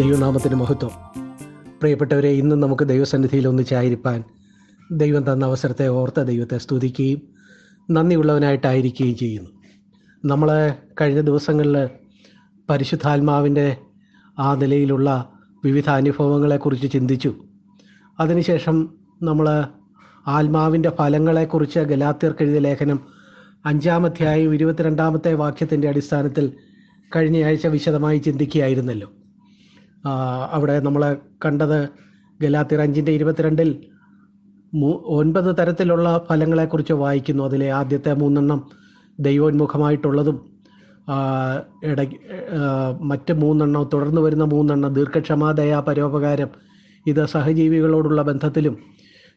ദൈവനാമത്തിന് മഹത്വം. പ്രിയപ്പെട്ടവരെ ഇന്നും നമുക്ക് ദൈവസന്നിധിയിൽ ഒന്നിച്ചായിരിക്കാൻ ദൈവം തന്ന അവസരത്തെ ഓർത്ത ദൈവത്തെ സ്തുതിക്കുകയും നന്ദിയുള്ളവനായിട്ടായിരിക്കുകയും ചെയ്യുന്നു. നമ്മൾ കഴിഞ്ഞ ദിവസങ്ങളിൽ പരിശുദ്ധാത്മാവിന്റെ ആ നിലയിലുള്ള വിവിധ അനുഭവങ്ങളെക്കുറിച്ച് ചിന്തിച്ചു. അതിനുശേഷം നമ്മൾ ആത്മാവിന്റെ ഫലങ്ങളെക്കുറിച്ച് ഗലാത്യർക്ക് എഴുതിയ ലേഖനം അഞ്ചാമധ്യായം ഇരുപത്തിരണ്ടാമത്തെ വാക്യത്തിന്റെ അടിസ്ഥാനത്തിൽ കഴിഞ്ഞയാഴ്ച വിശദമായി ചിന്തിക്കുകയായിരുന്നല്ലോ. അവിടെ നമ്മൾ കണ്ടത് ഗലാത്തിർ അഞ്ചിന്റെ ഇരുപത്തിരണ്ടിൽ ഒൻപത് തരത്തിലുള്ള ഫലങ്ങളെക്കുറിച്ച് വായിക്കുന്നു. അതിലെ ആദ്യത്തെ മൂന്നെണ്ണം ദൈവോന്മുഖമായിട്ടുള്ളതും ഇട മറ്റ് മൂന്നെണ്ണം തുടർന്ന് വരുന്ന മൂന്നെണ്ണം ദീർഘക്ഷമ ദയ പരോപകാരം ഇത് സഹജീവികളോടുള്ള ബന്ധത്തിലും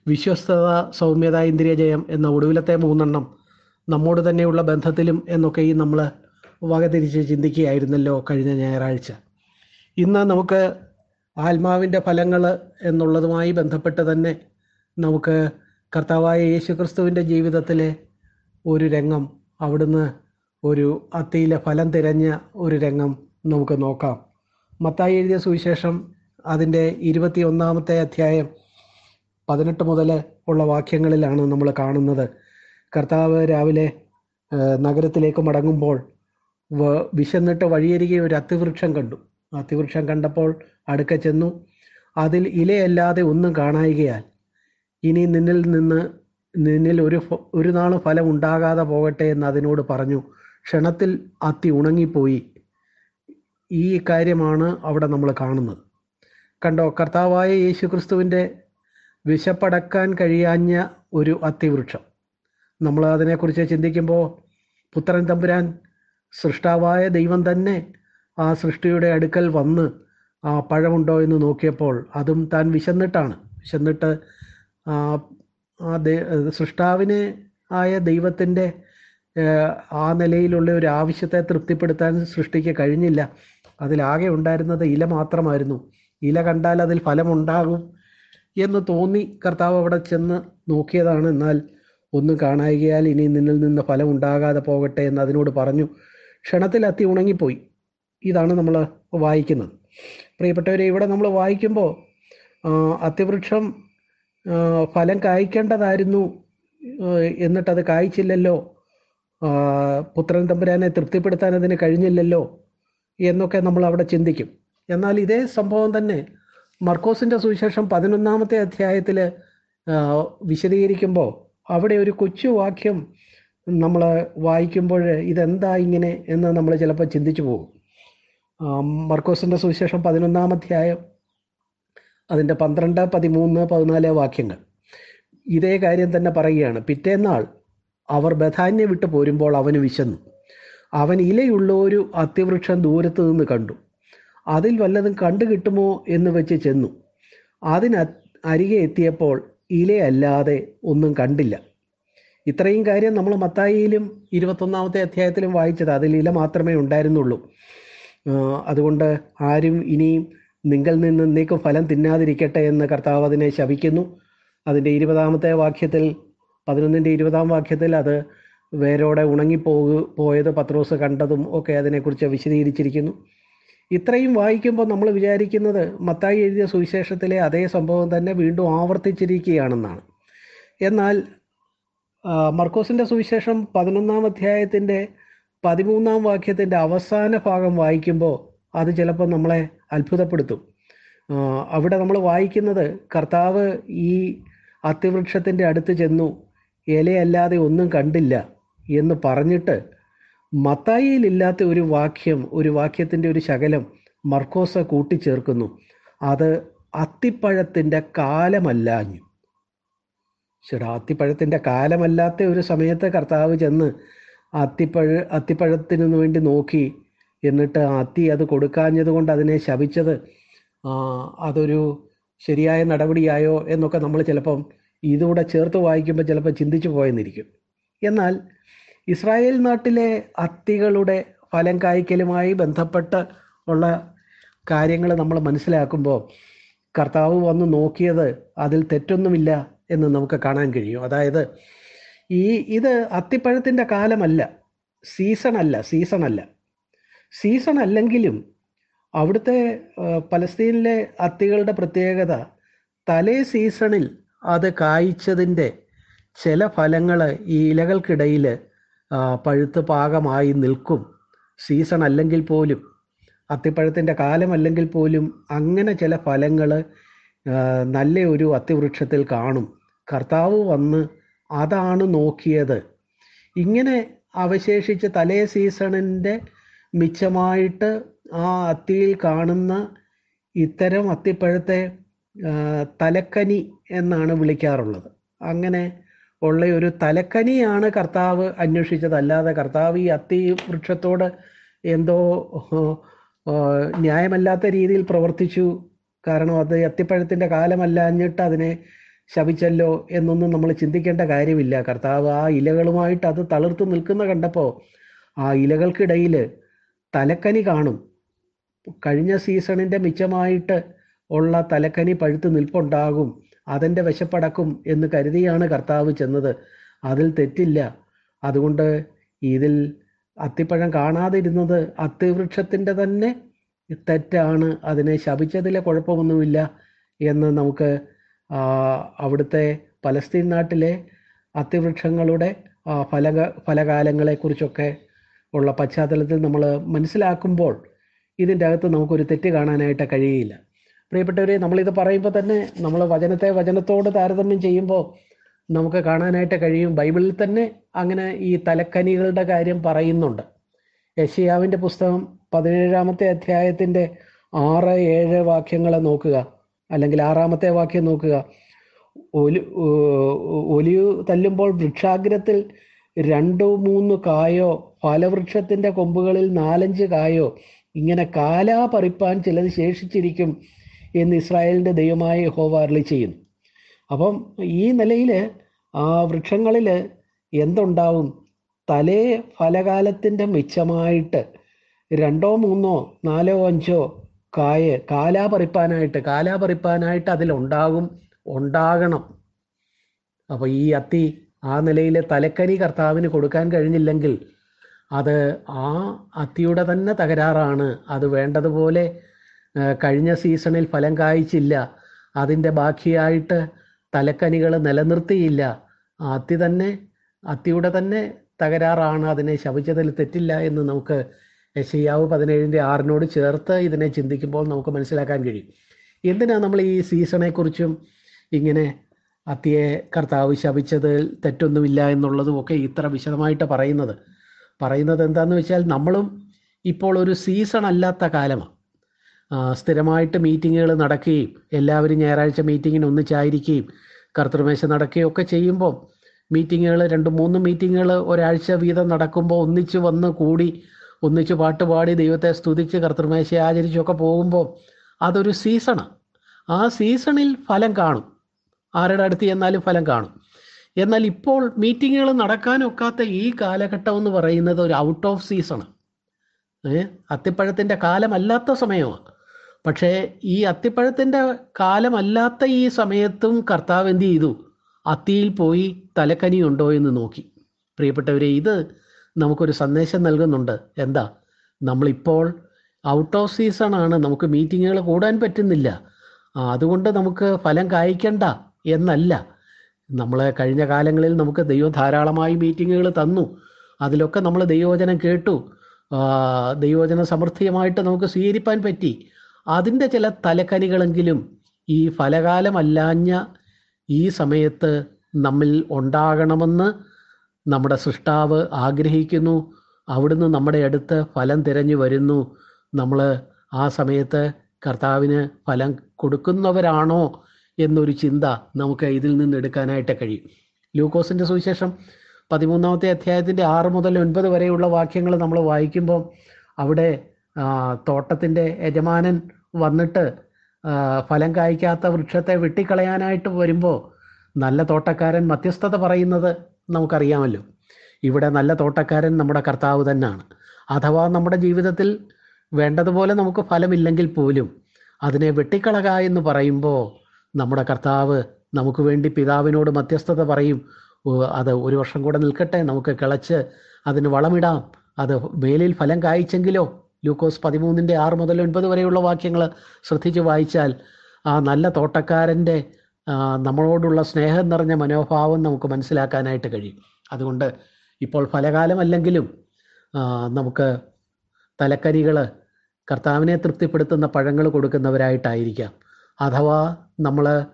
വിശ്വസ്തത സൗമ്യത ഇന്ദ്രിയജയം എന്ന ഒടുവിലത്തെ മൂന്നെണ്ണം നമ്മോട് തന്നെയുള്ള ബന്ധത്തിലും എന്നൊക്കെ ഈ നമ്മൾ വകതിരിച്ച് ചിന്തിക്കുകയായിരുന്നല്ലോ കഴിഞ്ഞ ഞായറാഴ്ച. ഇന്ന് നമുക്ക് ആത്മാവിന്റെ ഫലങ്ങൾ എന്നുള്ളതുമായി ബന്ധപ്പെട്ട് തന്നെ നമുക്ക് കർത്താവായ യേശുക്രിസ്തുവിന്റെ ജീവിതത്തിലെ ഒരു രംഗം അവിടുന്ന് ഒരു അത്തിയിലെ ഫലം തിരഞ്ഞ ഒരു രംഗം നമുക്ക് നോക്കാം. മത്തായി എഴുതിയ സുവിശേഷം അതിന്റെ ഇരുപത്തി ഒന്നാമത്തെ അധ്യായം പതിനെട്ട് മുതൽ ഉള്ള വാക്യങ്ങളിലാണ് നമ്മൾ കാണുന്നത്. കർത്താവ് രാവിലെ നഗരത്തിലേക്ക് മടങ്ങുമ്പോൾ വിശന്നിട്ട് വഴിയരികെ ഒരു അത്തിവൃക്ഷം കണ്ടു. അത്തിവൃക്ഷം കണ്ടപ്പോൾ അടുക്ക ചെന്നു. അതിൽ ഇലയല്ലാതെ ഒന്നും കാണായികയാൽ ഇനി നിന്നിൽ നിന്ന് നിന്നിൽ ഒരു ഒരു നാളും ഫലം ഉണ്ടാകാതെ പോകട്ടെ എന്ന് അതിനോട് പറഞ്ഞു. ക്ഷണത്തിൽ അത്തി ഉണങ്ങിപ്പോയി. ഈ കാര്യമാണ് അവിടെ നമ്മൾ കാണുന്നത്. കണ്ടോ കർത്താവായ യേശു ക്രിസ്തുവിന്റെ വിശപ്പടക്കാൻ കഴിയാഞ്ഞ ഒരു അത്തിവൃക്ഷം. നമ്മൾ അതിനെക്കുറിച്ച് ചിന്തിക്കുമ്പോൾ പുത്രൻ തമ്പുരാൻ സൃഷ്ടാവായ ദൈവം തന്നെ ആ സൃഷ്ടിയുടെ അടുക്കൽ വന്ന് ആ പഴമുണ്ടോ എന്ന് നോക്കിയപ്പോൾ അതും താൻ വിശന്നിട്ടാണ്. വിശന്നിട്ട് ആ സൃഷ്ടാവിനെ ആയ ദൈവത്തിന്റെ ആ നിലയിലുള്ള ഒരു ആവശ്യത്തെ തൃപ്തിപ്പെടുത്താൻ സൃഷ്ടിക്ക് കഴിഞ്ഞില്ല. അതിലാകെ ഉണ്ടായിരുന്നത് ഇല മാത്രമായിരുന്നു. ഇല കണ്ടാൽ അതിൽ ഫലമുണ്ടാകും എന്ന് തോന്നി കർത്താവ് അവിടെ ചെന്ന് നോക്കിയതാണ്. എന്നാൽ ഒന്നും കാണായികയാൽ ഇനി നിന്നിൽ നിന്ന് ഫലം ഉണ്ടാകാതെ പോകട്ടെ എന്ന് അതിനോട് പറഞ്ഞു. ക്ഷണത്തിൽ അത്തി ഉണങ്ങിപ്പോയി. ഇതാണ് നമ്മൾ വായിക്കുന്നത്. പ്രിയപ്പെട്ടവരെ ഇവിടെ നമ്മൾ വായിക്കുമ്പോൾ അത്യവൃക്ഷം ഫലം കായ്ക്കേണ്ടതായിരുന്നു എന്നിട്ടത് കായ്ച്ചില്ലല്ലോ പുത്രൻ തമ്പുരാനെ തൃപ്തിപ്പെടുത്താൻ അതിന് കഴിഞ്ഞില്ലല്ലോ എന്നൊക്കെ നമ്മൾ അവിടെ ചിന്തിക്കും. എന്നാൽ ഇതേ സംഭവം തന്നെ മർക്കോസിന്റെ സുവിശേഷം പതിനൊന്നാമത്തെ അധ്യായത്തിൽ വിശദീകരിക്കുമ്പോൾ അവിടെ ഒരു കൊച്ചു വാക്യം നമ്മൾ വായിക്കുമ്പോൾ ഇതെന്താ ഇങ്ങനെ എന്ന് നമ്മൾ ചിലപ്പോൾ ചിന്തിച്ചു പോകും. ആ, മർക്കോസിന്റെ സുവിശേഷം പതിനൊന്നാം അധ്യായം അതിന്റെ പന്ത്രണ്ട് പതിമൂന്ന് പതിനാല് വാക്യങ്ങൾ. ഇതേ കാര്യം തന്നെ പറയുകയാണ്. പിറ്റേന്നാൾ അവർ ബഥാന്യ വിട്ടു പോരുമ്പോൾ അവന് വിശന്നു. അവൻ ഇലയുള്ള ഒരു അത്യവൃക്ഷം ദൂരത്ത് നിന്ന് കണ്ടു. അതിൽ വല്ലതും കണ്ടു കിട്ടുമോ എന്ന് വെച്ച് ചെന്നു. അതിന് അരികെ എത്തിയപ്പോൾ ഇലയല്ലാതെ ഒന്നും കണ്ടില്ല. ഇത്രയും കാര്യം നമ്മൾ മത്തായിയിലും ഇരുപത്തൊന്നാമത്തെ അധ്യായത്തിലും വായിച്ചത് അതിൽ ഇല മാത്രമേ ഉണ്ടായിരുന്നുള്ളൂ. അതുകൊണ്ട് ആരും ഇനിയും നിങ്ങൾ നിന്ന് നീക്കും ഫലം തിന്നാതിരിക്കട്ടെ എന്ന് കർത്താവ് അതിനെ ശപിക്കുന്നു. അതിന്റെ ഇരുപതാമത്തെ വാക്യത്തിൽ പതിനൊന്നിന്റെ ഇരുപതാം വാക്യത്തിൽ അത് വേരോടെ ഉണങ്ങിപ്പോക പോയത് പത്രോസ് കണ്ടതും ഒക്കെ അതിനെക്കുറിച്ച് വിശദീകരിച്ചിരിക്കുന്നു. ഇത്രയും വായിക്കുമ്പോൾ നമ്മൾ വിചാരിക്കുന്നത് മത്തായി എഴുതിയ സുവിശേഷത്തിലെ അതേ സംഭവം തന്നെ വീണ്ടും ആവർത്തിച്ചിരിക്കുകയാണെന്നാണ്. എന്നാൽ മർക്കോസിന്റെ സുവിശേഷം പതിനൊന്നാം അധ്യായത്തിന്റെ പതിമൂന്നാം വാക്യത്തിന്റെ അവസാന ഭാഗം വായിക്കുമ്പോൾ അത് ചിലപ്പോൾ നമ്മളെ അത്ഭുതപ്പെടുത്തും. അവിടെ നമ്മൾ വായിക്കുന്നത് കർത്താവ് ഈ അത്തിവൃക്ഷത്തിന്റെ അടുത്ത് ചെന്നു ഇലയല്ലാതെ ഒന്നും കണ്ടില്ല എന്ന് പറഞ്ഞിട്ട് മത്തായിയിലില്ലാത്ത ഒരു വാക്യം ഒരു വാക്യത്തിന്റെ ഒരു ശകലം മർക്കോസ കൂട്ടിച്ചേർക്കുന്നു. അത് അത്തിപ്പഴത്തിന്റെ കാലമല്ലാഞ്ഞു. ശരി അത്തിപ്പഴത്തിന്റെ കാലമല്ലാത്ത ഒരു സമയത്ത് കർത്താവ് ചെന്ന് അത്തിപ്പഴ അത്തിപ്പഴത്തിന് വേണ്ടി നോക്കി എന്നിട്ട് അത്തി അത് കൊടുക്കാഞ്ഞത് കൊണ്ട് അതിനെ ശപിച്ചത് അതൊരു ശരിയായ നടപടിയായോ എന്നൊക്കെ നമ്മൾ ചിലപ്പം ഇതുകൂടെ ചേർത്ത് വായിക്കുമ്പോൾ ചിലപ്പോൾ ചിന്തിച്ചു പോയെന്നിരിക്കും. എന്നാൽ ഇസ്രായേൽ നാട്ടിലെ അത്തികളുടെ ഫലം കായ്ക്കലുമായി ബന്ധപ്പെട്ട് ഉള്ള കാര്യങ്ങൾ നമ്മൾ മനസ്സിലാക്കുമ്പോൾ കർത്താവ് വന്ന് നോക്കിയത് അതിൽ തെറ്റൊന്നുമില്ല എന്ന് നമുക്ക് കാണാൻ കഴിയും. അതായത് ഈ ഇത് അത്തിപ്പഴത്തിന്റെ കാലമല്ല. സീസൺ അല്ല സീസൺ അല്ല. സീസൺ അല്ലെങ്കിലും അവിടുത്തെ പലസ്തീനിലെ അത്തികളുടെ പ്രത്യേകത തലേ സീസണിൽ അത് കായ്ച്ചതിന്റെ ചില ഫലങ്ങൾ ഈ ഇലകൾക്കിടയിൽ പഴുത്ത് പാകമായി നിൽക്കും. സീസൺ അല്ലെങ്കിൽ പോലും അത്തിപ്പഴത്തിന്റെ കാലമല്ലെങ്കിൽ പോലും അങ്ങനെ ചില ഫലങ്ങൾ നല്ല ഒരു അത്തിവൃക്ഷത്തിൽ കാണും. കർത്താവ് വന്ന് അതാണ് നോക്കിയത്. ഇങ്ങനെ അവശേഷിച്ച് തലേ സീസണിന്റെ മിച്ചമായിട്ട് ആ അത്തിയിൽ കാണുന്ന ഇത്തരം അത്തിപ്പഴത്തെ തലക്കനി എന്നാണ് വിളിക്കാറുള്ളത്. അങ്ങനെ ഉള്ള ഒരു തലക്കനിയാണ് കർത്താവ് അന്വേഷിച്ചത്. അല്ലാതെ കർത്താവ് ഈ അത്തി വൃക്ഷത്തോട് എന്തോ ന്യായമല്ലാത്ത രീതിയിൽ പ്രവർത്തിച്ചു. കാരണം അത് അത്തിപ്പഴത്തിന്റെ കാലമല്ലാഞ്ഞിട്ട് അതിനെ ശപിച്ചല്ലോ എന്നൊന്നും നമ്മൾ ചിന്തിക്കേണ്ട കാര്യമില്ല. കർത്താവ് ആ ഇലകളുമായിട്ട് അത് തളിർത്ത് നിൽക്കുന്ന കണ്ടപ്പോൾ ആ ഇലകൾക്കിടയിൽ തലക്കനി കാണും. കഴിഞ്ഞ സീസണിന്റെ മിച്ചമായിട്ട് ഉള്ള തലക്കനി പഴുത്ത് നിൽപ്പുണ്ടാകും. അതിന്റെ വിശപ്പടക്കും എന്ന് കരുതിയാണ് കർത്താവ് ചെന്നത്. അതിൽ തെറ്റില്ല. അതുകൊണ്ട് ഇതിൽ അത്തിപ്പഴം കാണാതിരുന്നത് അത്തിവൃക്ഷത്തിന്റെ തന്നെ തെറ്റാണ്. അതിനെ ശപിച്ചതിലെ കുഴപ്പമൊന്നുമില്ല എന്ന് നമുക്ക് അവിടുത്തെ പലസ്തീൻ നാട്ടിലെ അത്തിവൃക്ഷങ്ങളുടെ ഫല ഫലക ഫലകാലങ്ങളെക്കുറിച്ചൊക്കെ ഉള്ള പശ്ചാത്തലത്തിൽ നമ്മൾ മനസ്സിലാക്കുമ്പോൾ ഇതിന്റെ അകത്ത് നമുക്കൊരു തെറ്റ് കാണാനായിട്ട് കഴിയില്ല. പ്രിയപ്പെട്ടവരെ നമ്മളിത് പറയുമ്പോൾ തന്നെ നമ്മൾ വചനത്തെ വചനത്തോട് താരതമ്യം ചെയ്യുമ്പോൾ നമുക്ക് കാണാനായിട്ട് കഴിയും. ബൈബിളിൽ തന്നെ അങ്ങനെ ഈ തലക്കനികളുടെ കാര്യം പറയുന്നുണ്ട്. യഷിയാവിന്റെ പുസ്തകം പതിനേഴാമത്തെ അധ്യായത്തിന്റെ ആറ് ഏഴ് വാക്യങ്ങളെ നോക്കുക. അല്ലെങ്കിൽ ആറാമത്തെ വാക്യം നോക്കുക. ഒലി ഒലിയു തല്ലുമ്പോൾ വൃക്ഷാഗ്രത്തിൽ രണ്ടോ മൂന്ന് കായോ ഫലവൃക്ഷത്തിന്റെ കൊമ്പുകളിൽ നാലഞ്ച് കായോ ഇങ്ങനെ കാലാ പറിപ്പാൻ ചിലത് ശേഷിച്ചിരിക്കും എന്ന് ഇസ്രായേലിന്റെ ദൈവമായ ഹോവ അരുളി ചെയ്യുന്നു. അപ്പം ഈ നിലയിൽ ആ വൃക്ഷങ്ങളിൽ എന്തുണ്ടാവും? തലേ ഫലകാലത്തിന്റെ മിച്ചമായിട്ട് രണ്ടോ മൂന്നോ നാലോ അഞ്ചോ കായ കാലാപറിപ്പാനായിട്ട് കാലാപറിപ്പാനായിട്ട് കാലാ പറിപ്പാനായിട്ട് അതിലുണ്ടാകും ഉണ്ടാകണം. അപ്പോൾ ഈ അത്തി ആ നിലയിലെ തലക്കരി കർത്താവിന് കൊടുക്കാൻ കഴിഞ്ഞില്ലെങ്കിൽ അത് ആ അത്തിയുടെ തന്നെ തകരാറാണ്. അത് വേണ്ടതുപോലെ കഴിഞ്ഞ സീസണിൽ ഫലം കായ്ച്ചില്ല. അതിന്റെ ബാക്കിയായിട്ട് തലക്കനികൾ നിലനിർത്തിയില്ല. ആ അത്തി തന്നെ അത്തിയുടെ തന്നെ തകരാറാണ്. അതിനെ ശപിച്ചതിൽ തെറ്റില്ല എന്ന് നമുക്ക് യശയ്യാവ് പതിനേഴിന്റെ ആറിനോട് ചേർത്ത് ഇതിനെ ചിന്തിക്കുമ്പോൾ നമുക്ക് മനസ്സിലാക്കാൻ കഴിയും. എന്തിനാണ് നമ്മൾ ഈ സീസണെക്കുറിച്ചും ഇങ്ങനെ അത്തിയെ കർത്താവ് ശപിച്ചതിൽ തെറ്റൊന്നുമില്ല എന്നുള്ളതും ഒക്കെ ഇത്ര വിശദമായിട്ട് പറയുന്നത്? പറയുന്നത് എന്താണെന്ന് വെച്ചാൽ നമ്മളും ഇപ്പോൾ ഒരു സീസൺ അല്ലാത്ത കാലമാണ് സ്ഥിരമായിട്ട് മീറ്റിങ്ങുകൾ നടക്കുകയും എല്ലാവരും ഞായറാഴ്ച മീറ്റിങ്ങിന് ഒന്നിച്ചായിരിക്കുകയും കർത്തൃമേശ നടക്കുകയും ഒക്കെ ചെയ്യുമ്പോൾ മീറ്റിങ്ങുകൾ രണ്ട് മൂന്ന് മീറ്റിങ്ങുകൾ ഒരാഴ്ച വീതം നടക്കുമ്പോൾ ഒന്നിച്ച് വന്ന് കൂടി ഒന്നിച്ച് പാട്ട് പാടി ദൈവത്തെ സ്തുതിച്ച് കർത്തൃമേശയെ ആചരിച്ചൊക്കെ പോകുമ്പോൾ അതൊരു സീസണാണ് ആ സീസണിൽ ഫലം കാണും. ആരുടെ അടുത്ത് ചെന്നാലും ഫലം കാണും. എന്നാൽ ഇപ്പോൾ മീറ്റിങ്ങുകൾ നടക്കാനൊക്കാത്ത ഈ കാലഘട്ടം എന്ന് പറയുന്നത് ഒരു ഔട്ട് ഓഫ് സീസണാണ് ഏ? അത്തിപ്പഴത്തിന്റെ കാലമല്ലാത്ത സമയമാണ് പക്ഷേ ഈ അത്തിപ്പഴത്തിന്റെ കാലമല്ലാത്ത ഈ സമയത്തും കർത്താവ് എന്ത് ചെയ്തു? അത്തിയിൽ പോയി തലക്കനി ഉണ്ടോ എന്ന് നോക്കി. പ്രിയപ്പെട്ടവരെ ഇത് നമുക്കൊരു സന്ദേശം നൽകുന്നുണ്ട്. എന്താ? നമ്മളിപ്പോൾ ഔട്ട് ഓഫ് സീസൺ ആണ്. നമുക്ക് മീറ്റിങ്ങുകൾ കൂടാൻ പറ്റുന്നില്ല. അതുകൊണ്ട് നമുക്ക് ഫലം കായ്ക്കണ്ട എന്നല്ല. നമ്മൾ കഴിഞ്ഞ കാലങ്ങളിൽ നമുക്ക് ദൈവം ധാരാളമായി മീറ്റിങ്ങുകൾ തന്നു. അതിലൊക്കെ നമ്മൾ ദൈവവചനം കേട്ടു. ദൈവവചനം സമൃദ്ധിയമായിട്ട് നമുക്ക് സ്വീകരിപ്പാൻ പറ്റി. അതിന്റെ ചില തലക്കനികളെങ്കിലും ഈ ഫലകാലമല്ലാഞ്ഞ ഈ സമയത്ത് നമ്മിൽ ഉണ്ടാകണമെന്ന് നമ്മുടെ സൃഷ്ടാവ് ആഗ്രഹിക്കുന്നു. അവിടുന്ന് നമ്മുടെ അടുത്ത് ഫലം തിരഞ്ഞു വരുന്നു. നമ്മൾ ആ സമയത്ത് കർത്താവിന് ഫലം കൊടുക്കുന്നവരാണോ എന്നൊരു ചിന്ത നമുക്ക് ഇതിൽ നിന്ന് എടുക്കാനായിട്ട് കഴിയും. ലൂക്കോസിന്റെ സുവിശേഷം പതിമൂന്നാമത്തെ അധ്യായത്തിന്റെ ആറ് മുതൽ ഒൻപത് വരെയുള്ള വാക്യങ്ങൾ നമ്മൾ വായിക്കുമ്പോൾ അവിടെ തോട്ടത്തിന്റെ യജമാനൻ വന്നിട്ട് ഫലം കായ്ക്കാത്ത വൃക്ഷത്തെ വെട്ടിക്കളയാനായിട്ട് വരുമ്പോൾ നല്ല തോട്ടക്കാരൻ മധ്യസ്ഥത പറയുന്നത് നമുക്കറിയാമല്ലോ. ഇവിടെ നല്ല തോട്ടക്കാരൻ നമ്മുടെ കർത്താവ് തന്നെയാണ് അഥവാ നമ്മുടെ ജീവിതത്തിൽ വേണ്ടതുപോലെ നമുക്ക് ഫലമില്ലെങ്കിൽ പോലും അതിനെ വെട്ടിക്കളക എന്ന് പറയുമ്പോൾ നമ്മുടെ കർത്താവ് നമുക്ക് വേണ്ടി പിതാവിനോട് മധ്യസ്ഥത പറയും. അത് ഒരു വർഷം കൂടെ നിൽക്കട്ടെ നമുക്ക് കിളച്ച് അതിന് വളമിടാം. അത് വേലിൽ ഫലം കായ്ച്ചെങ്കിലോ? ലൂക്കോസ് പതിമൂന്നിന്റെ ആറ് മുതൽ ഒൻപത് വരെയുള്ള വാക്യങ്ങൾ ശ്രദ്ധിച്ച് വായിച്ചാൽ ആ നല്ല തോട്ടക്കാരന്റെ നമ്മളോടുള്ള സ്നേഹം നിറഞ്ഞ മനോഭാവം നമുക്ക് മനസ്സിലാക്കാനായിട്ട് കഴിയും. അതുകൊണ്ട് ഇപ്പോൾ ഫലകാലമല്ലെങ്കിലും നമുക്ക് തലക്കരികൾ കർത്താവിനെ തൃപ്തിപ്പെടുത്തുന്ന പഴങ്ങൾ കൊടുക്കുന്നവരായിട്ടായിരിക്കാം. അഥവാ നമ്മൾ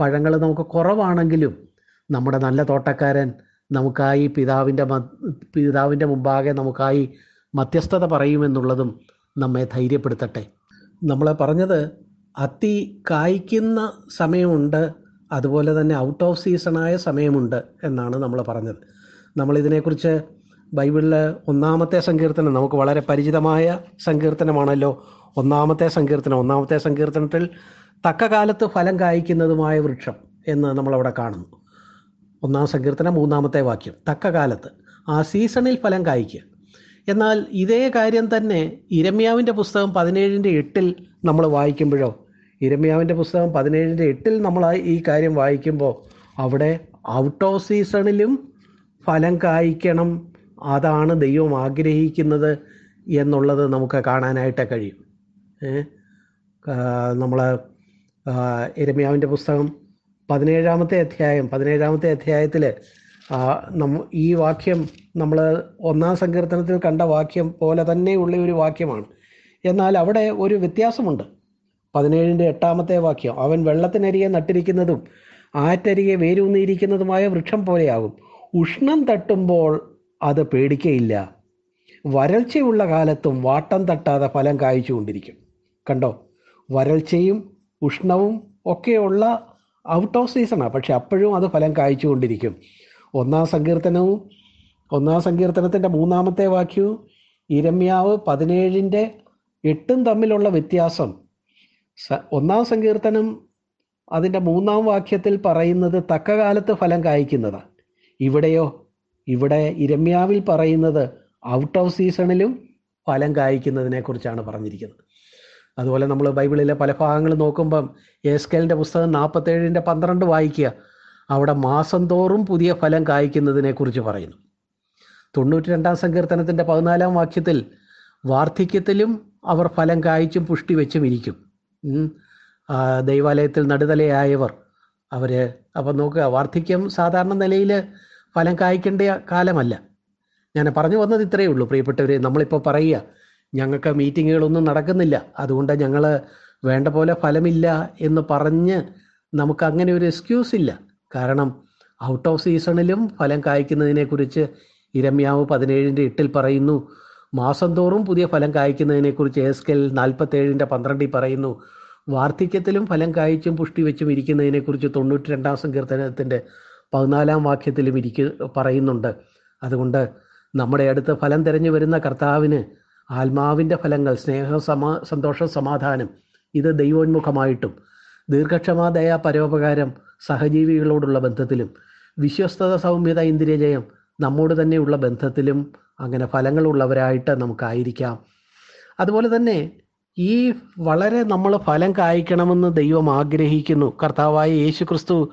പഴങ്ങൾ നമുക്ക് കുറവാണെങ്കിലും നമ്മുടെ നല്ല തോട്ടക്കാരൻ നമുക്കായി പിതാവിന്റെ പിതാവിന്റെ മുമ്പാകെ നമുക്കായി മധ്യസ്ഥത പറയുമെന്നുള്ളതും നമ്മെ ധൈര്യപ്പെടുത്തട്ടെ. നമ്മൾ പറഞ്ഞത് അത്തി കായ്ക്കുന്ന സമയമുണ്ട് അതുപോലെ തന്നെ ഔട്ട് ഓഫ് സീസണായ സമയമുണ്ട് എന്നാണ് നമ്മൾ പറഞ്ഞത്. നമ്മൾ ഇതിനെക്കുറിച്ച് ബൈബിളിൽ ഒന്നാമത്തെ സങ്കീർത്തനം നമുക്ക് വളരെ പരിചിതമായ സങ്കീർത്തനമാണല്ലോ. ഒന്നാമത്തെ സങ്കീർത്തനം ഒന്നാമത്തെ സങ്കീർത്തനത്തിൽ തക്ക കാലത്ത് ഫലം കായ്ക്കുന്നതുമായ വൃക്ഷം എന്ന് നമ്മളവിടെ കാണുന്നു. ഒന്നാം സങ്കീർത്തനം മൂന്നാമത്തെ വാക്യം തക്ക കാലത്ത് ആ സീസണിൽ ഫലം കായ്ക്കുക. എന്നാൽ ഇതേ കാര്യം തന്നെ ഇരമ്യാവിന്റെ പുസ്തകം പതിനേഴിന്റെ എട്ടിൽ നമ്മൾ വായിക്കുമ്പോഴോ ഇരമ്യാവിന്റെ പുസ്തകം പതിനേഴിന്റെ എട്ടിൽ നമ്മൾ ഈ കാര്യം വായിക്കുമ്പോൾ അവിടെ ഔട്ട് ഓഫ് സീസണിലും ഫലം കായ്ക്കണം അതാണ് ദൈവം ആഗ്രഹിക്കുന്നത് എന്നുള്ളത് നമുക്ക് കാണാനായിട്ട് കഴിയും. നമ്മൾ ഇരമ്യാവിന്റെ പുസ്തകം പതിനേഴാമത്തെ അധ്യായം പതിനേഴാമത്തെ അധ്യായത്തിൽ നമ്മ ഈ വാക്യം നമ്മൾ ഒന്നാം സങ്കീർത്തനത്തിൽ കണ്ട വാക്യം പോലെ തന്നെയുള്ള ഒരു വാക്യമാണ്. എന്നാൽ അവിടെ ഒരു വ്യത്യാസമുണ്ട്. പതിനേഴിന്റെ എട്ടാമത്തെ വാക്യം അവൻ വെള്ളത്തിനരികെ നട്ടിരിക്കുന്നതും ആറ്റരികെ വേരൂന്നിയിരിക്കുന്നതുമായ വൃക്ഷം പോലെയാകും. ഉഷ്ണം തട്ടുമ്പോൾ അത് പേടിക്കയില്ല. വരൾച്ചയുള്ള കാലത്തും വാട്ടം തട്ടാതെ ഫലം കായ്ച്ചുകൊണ്ടിരിക്കും. കണ്ടോ? വരൾച്ചയും ഉഷ്ണവും ഒക്കെയുള്ള ഔട്ട് ഓഫ് സീസണാണ് പക്ഷെ അപ്പോഴും അത് ഫലം കായ്ച്ചുകൊണ്ടിരിക്കും. ഒന്നാം സങ്കീർത്തനവും ഒന്നാം സങ്കീർത്തനത്തിന്റെ മൂന്നാമത്തെ വാക്യവും ഇരമ്യാവ് പതിനേഴിന്റെ എട്ടും തമ്മിലുള്ള വ്യത്യാസം ഒന്നാം സങ്കീർത്തനം അതിന്റെ മൂന്നാം വാക്യത്തിൽ പറയുന്നത് തക്ക കാലത്ത് ഫലം കായ്ക്കുന്നതാണ് ഇവിടെയോ ഇവിടെ ഇരമ്യാവിൽ പറയുന്നത് ഔട്ട് ഓഫ് സീസണിലും ഫലം കായ്ക്കുന്നതിനെ കുറിച്ചാണ് പറഞ്ഞിരിക്കുന്നത്. അതുപോലെ നമ്മൾ ബൈബിളിലെ പല ഭാഗങ്ങൾ നോക്കുമ്പം ഏസ്കേലിന്റെ പുസ്തകം നാൽപ്പത്തേഴിന്റെ പന്ത്രണ്ട് വായിക്കുക അവിടെ മാസം തോറും പുതിയ ഫലം കായ്ക്കുന്നതിനെ കുറിച്ച് പറയുന്നു. തൊണ്ണൂറ്റി രണ്ടാം സങ്കീർത്തനത്തിന്റെ പതിനാലാം വാക്യത്തിൽ വാർദ്ധക്യത്തിലും അവർ ഫലം കായ്ച്ചും പുഷ്ടി വെച്ചും ഇരിക്കും. ദൈവാലയത്തിൽ നടുതലയായവർ അവർ അപ്പം നോക്കുക വാർദ്ധക്യം സാധാരണ നിലയിൽ ഫലം കായ്ക്കേണ്ട കാലമല്ല. ഞാൻ പറഞ്ഞു വന്നത് ഇത്രയേ ഉള്ളൂ പ്രിയപ്പെട്ടവരെ. നമ്മളിപ്പോൾ പറയുക ഞങ്ങൾക്ക് മീറ്റിങ്ങുകളൊന്നും നടക്കുന്നില്ല. അതുകൊണ്ട് ഞങ്ങൾ വേണ്ട പോലെ ഫലമില്ല എന്ന് പറഞ്ഞ് നമുക്ക് അങ്ങനെ ഒരു എക്സ്ക്യൂസ് ഇല്ല. കാരണം ഔട്ട് ഓഫ് സീസണിലും ഫലം കായ്ക്കുന്നതിനെക്കുറിച്ച് ഇരമ്യാവ് പതിനേഴിന്റെ എട്ടിൽ പറയുന്നു മാസം തോറും പുതിയ ഫലം കായ്ക്കുന്നതിനെക്കുറിച്ച് എസ്കെൽ നാൽപ്പത്തേഴിന്റെ പന്ത്രണ്ടിൽ പറയുന്നു. വാർദ്ധക്യത്തിലും ഫലം കായ്ച്ചും പുഷ്ടി വെച്ചും ഇരിക്കുന്നതിനെക്കുറിച്ച് തൊണ്ണൂറ്റി രണ്ടാം സങ്കീർത്തനത്തിന്റെ പതിനാലാം വാക്യത്തിലും ഇരിക്ക പറയുന്നുണ്ട്. അതുകൊണ്ട് നമ്മുടെ അടുത്ത് ഫലം തിരഞ്ഞു വരുന്ന കർത്താവിന് ആത്മാവിന്റെ ഫലങ്ങൾ സ്നേഹ സമാ സന്തോഷം സമാധാനം ഇത് ദൈവോന്മുഖമായിട്ടും. ദീർഘക്ഷമ ദയ പരോപകാരം സഹജീവികളോടുള്ള ബന്ധത്തിലും വിശ്വസ്തത സൗമ്യത ഇന്ദ്രിയജയം നമ്മോട് തന്നെയുള്ള ബന്ധത്തിലും അങ്ങനെ ഫലങ്ങളുള്ളവരായിട്ട് നമുക്കായിരിക്കാം. അതുപോലെ തന്നെ ഈ വളരെ നമ്മൾ ഫലം കായ്ക്കണമെന്ന് ദൈവം ആഗ്രഹിക്കുന്നു. കർത്താവായ യേശു ക്രിസ്തു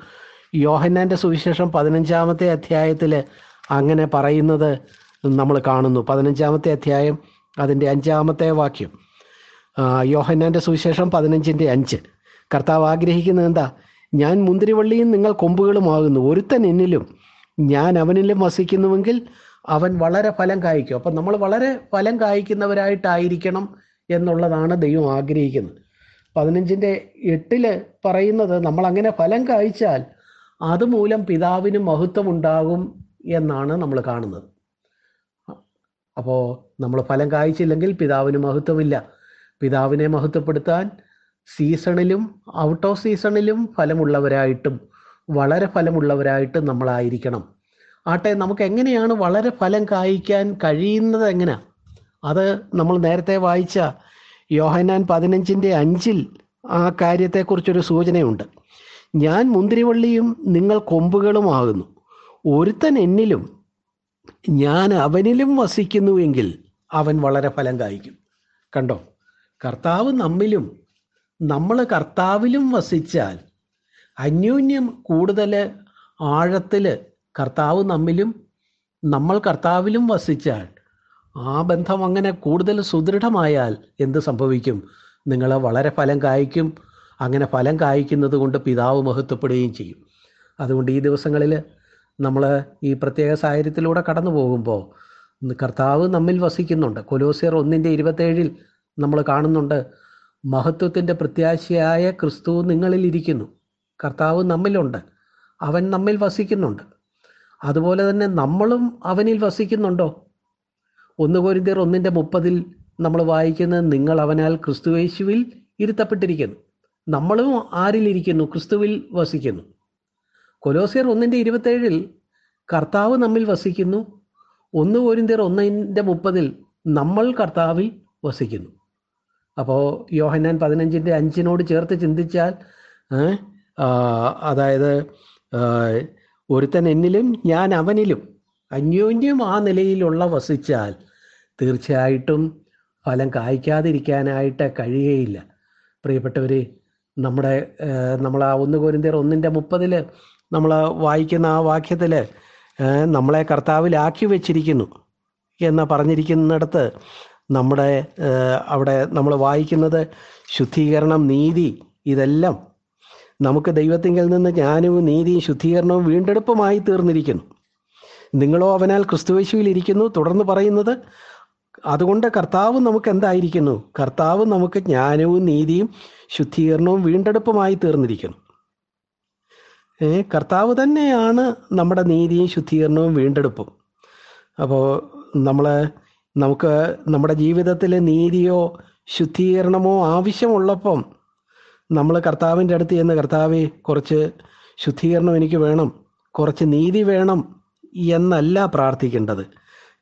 യോഹന്നാന്റെ സുവിശേഷം പതിനഞ്ചാമത്തെ അധ്യായത്തിൽ അങ്ങനെ പറയുന്നത് നമ്മൾ കാണുന്നു. പതിനഞ്ചാമത്തെ അധ്യായം അതിന്റെ അഞ്ചാമത്തെ വാക്യം. യോഹന്നാന്റെ സുവിശേഷം പതിനഞ്ചിന്റെ അഞ്ച്. കർത്താവ് ആഗ്രഹിക്കുന്നത് എന്താ? ഞാൻ മുന്തിരിവള്ളിയും നിങ്ങൾ കൊമ്പുകളുമാകുന്നു. ഒരുത്തൻ എന്നിലും ഞാൻ അവനിലും വസിക്കുന്നുവെങ്കിൽ അവൻ വളരെ ഫലം കായ്ക്കും. അപ്പം നമ്മൾ വളരെ ഫലം കായ്ക്കുന്നവരായിട്ടായിരിക്കണം എന്നുള്ളതാണ് ദൈവം ആഗ്രഹിക്കുന്നത്. പതിനഞ്ചിന്റെ എട്ടിൽ പറയുന്നത് നമ്മൾ അങ്ങനെ ഫലം കായ്ച്ചാൽ അതുമൂലം പിതാവിന് മഹത്വം ഉണ്ടാകും എന്നാണ് നമ്മൾ കാണുന്നത്. അപ്പോൾ നമ്മൾ ഫലം കായ്ച്ചില്ലെങ്കിൽ പിതാവിന് മഹത്വമില്ല. പിതാവിനെ മഹത്വപ്പെടുത്താൻ സീസണിലും ഔട്ട് ഓഫ് സീസണിലും ഫലമുള്ളവരായിട്ടും വളരെ ഫലമുള്ളവരായിട്ട് നമ്മളായിരിക്കണം. ആട്ടെ നമുക്ക് എങ്ങനെയാണ് വളരെ ഫലം കായ്ക്കാൻ കഴിയുന്നത് എങ്ങനെ? അത് നമ്മൾ നേരത്തെ വായിച്ച യോഹനാൻ പതിനഞ്ചിന്റെ അഞ്ചിൽ ആ കാര്യത്തെക്കുറിച്ചൊരു സൂചനയുണ്ട്. ഞാൻ മുന്തിരിവള്ളിയും നിങ്ങൾ കൊമ്പുകളുമാകുന്നു ഒരുത്തൻ എന്നിലും ഞാൻ അവനിലും വസിക്കുന്നുവെങ്കിൽ അവൻ വളരെ ഫലം കായ്ക്കും. കണ്ടോ? കർത്താവ് നമ്മിലും നമ്മൾ കർത്താവിലും വസിച്ചാൽ അന്യോന്യം കൂടുതൽ ആഴത്തിൽ കർത്താവ് നമ്മിലും നമ്മൾ കർത്താവിലും വസിച്ചാൽ ആ ബന്ധം അങ്ങനെ കൂടുതൽ സുദൃഢമായാൽ എന്ത് സംഭവിക്കും? നിങ്ങൾ വളരെ ഫലം കായ്ക്കും. അങ്ങനെ ഫലം കായ്ക്കുന്നത് കൊണ്ട് പിതാവ് മഹത്വപ്പെടുകയും ചെയ്യും. അതുകൊണ്ട് ഈ ദിവസങ്ങളിൽ നമ്മൾ ഈ പ്രത്യേക സാഹചര്യത്തിലൂടെ കടന്നു പോകുമ്പോൾ കർത്താവ് നമ്മിൽ വസിക്കുന്നുണ്ട്. കൊലോസിയർ ഒന്നിന്റെ ഇരുപത്തേഴിൽ നമ്മൾ കാണുന്നുണ്ട് മഹത്വത്തിന്റെ പ്രത്യാശയായ ക്രിസ്തു നിങ്ങളിൽ ഇരിക്കുന്നു. കർത്താവ് നമ്മിലുണ്ട്. അവൻ നമ്മിൽ വസിക്കുന്നുണ്ട്. അതുപോലെ തന്നെ നമ്മളും അവനിൽ വസിക്കുന്നുണ്ടോ? ഒന്ന് കോരിന്തിയർ ഒന്നിന്റെ മുപ്പതിൽ നമ്മൾ വായിക്കുന്നത് നിങ്ങൾ അവനാൽ ക്രിസ്തുവേശുവിൽ ഇരുത്തപ്പെട്ടിരിക്കുന്നു. നമ്മളും ആരിലിരിക്കുന്നു ക്രിസ്തുവിൽ വസിക്കുന്നു. കൊലോസിയർ ഒന്നിന്റെ ഇരുപത്തേഴിൽ കർത്താവ് നമ്മിൽ വസിക്കുന്നു. ഒന്ന് കോരിന്തിയർ ഒന്നിന്റെ മുപ്പതിൽ നമ്മൾ കർത്താവിൽ വസിക്കുന്നു. അപ്പോൾ യോഹന്നാൻ പതിനഞ്ചിന്റെ അഞ്ചിനോട് ചേർത്ത് ചിന്തിച്ചാൽ അതായത് ഒരുത്തൻ എന്നിലും ഞാൻ അവനിലും അന്യോന്യം ആ നിലയിലുള്ള വസിച്ചാൽ തീർച്ചയായിട്ടും ഫലം കായ്ക്കാതിരിക്കാനായിട്ട് കഴിയുകയില്ല പ്രിയപ്പെട്ടവരെ നമ്മുടെ നമ്മൾ ആ ഒന്ന് കോരിന്തിയർ ഒന്നിന്റെ മുപ്പതിൽ നമ്മൾ വായിക്കുന്ന ആ വാക്യത്തിൽ നമ്മളെ കർത്താവിലാക്കി വെച്ചിരിക്കുന്നു എന്ന് പറഞ്ഞിരിക്കുന്നിടത്ത് നമ്മുടെ അവിടെ നമ്മൾ വായിക്കുന്നത് ശുദ്ധീകരണം നീതി ഇതെല്ലാം നമുക്ക് ദൈവത്തിങ്കിൽ നിന്ന് ജ്ഞാനവും നീതിയും ശുദ്ധീകരണവും വീണ്ടെടുപ്പുമായി തീർന്നിരിക്കുന്നു. നിങ്ങളോ അവനാൽ ക്രിസ്തുവേശുവിൽ ഇരിക്കുന്നു തുടർന്ന് പറയുന്നത് അതുകൊണ്ട് കർത്താവ് നമുക്ക് എന്തായിരിക്കുന്നു? കർത്താവ് നമുക്ക് ജ്ഞാനവും നീതിയും ശുദ്ധീകരണവും വീണ്ടെടുപ്പുമായി തീർന്നിരിക്കുന്നു. ഏ കർത്താവ് തന്നെയാണ് നമ്മുടെ നീതിയും ശുദ്ധീകരണവും വീണ്ടെടുപ്പും. അപ്പോൾ നമ്മൾ നമുക്ക് നമ്മുടെ ജീവിതത്തിലെ നീതിയോ ശുദ്ധീകരണമോ ആവശ്യമുള്ളപ്പം നമ്മൾ കർത്താവിന്റെ അടുത്ത് ചെന്ന് കർത്താവെ കുറച്ച് ശുദ്ധീകരണം എനിക്ക് വേണം കുറച്ച് നീതി വേണം എന്നല്ല പ്രാർത്ഥിക്കേണ്ടത്.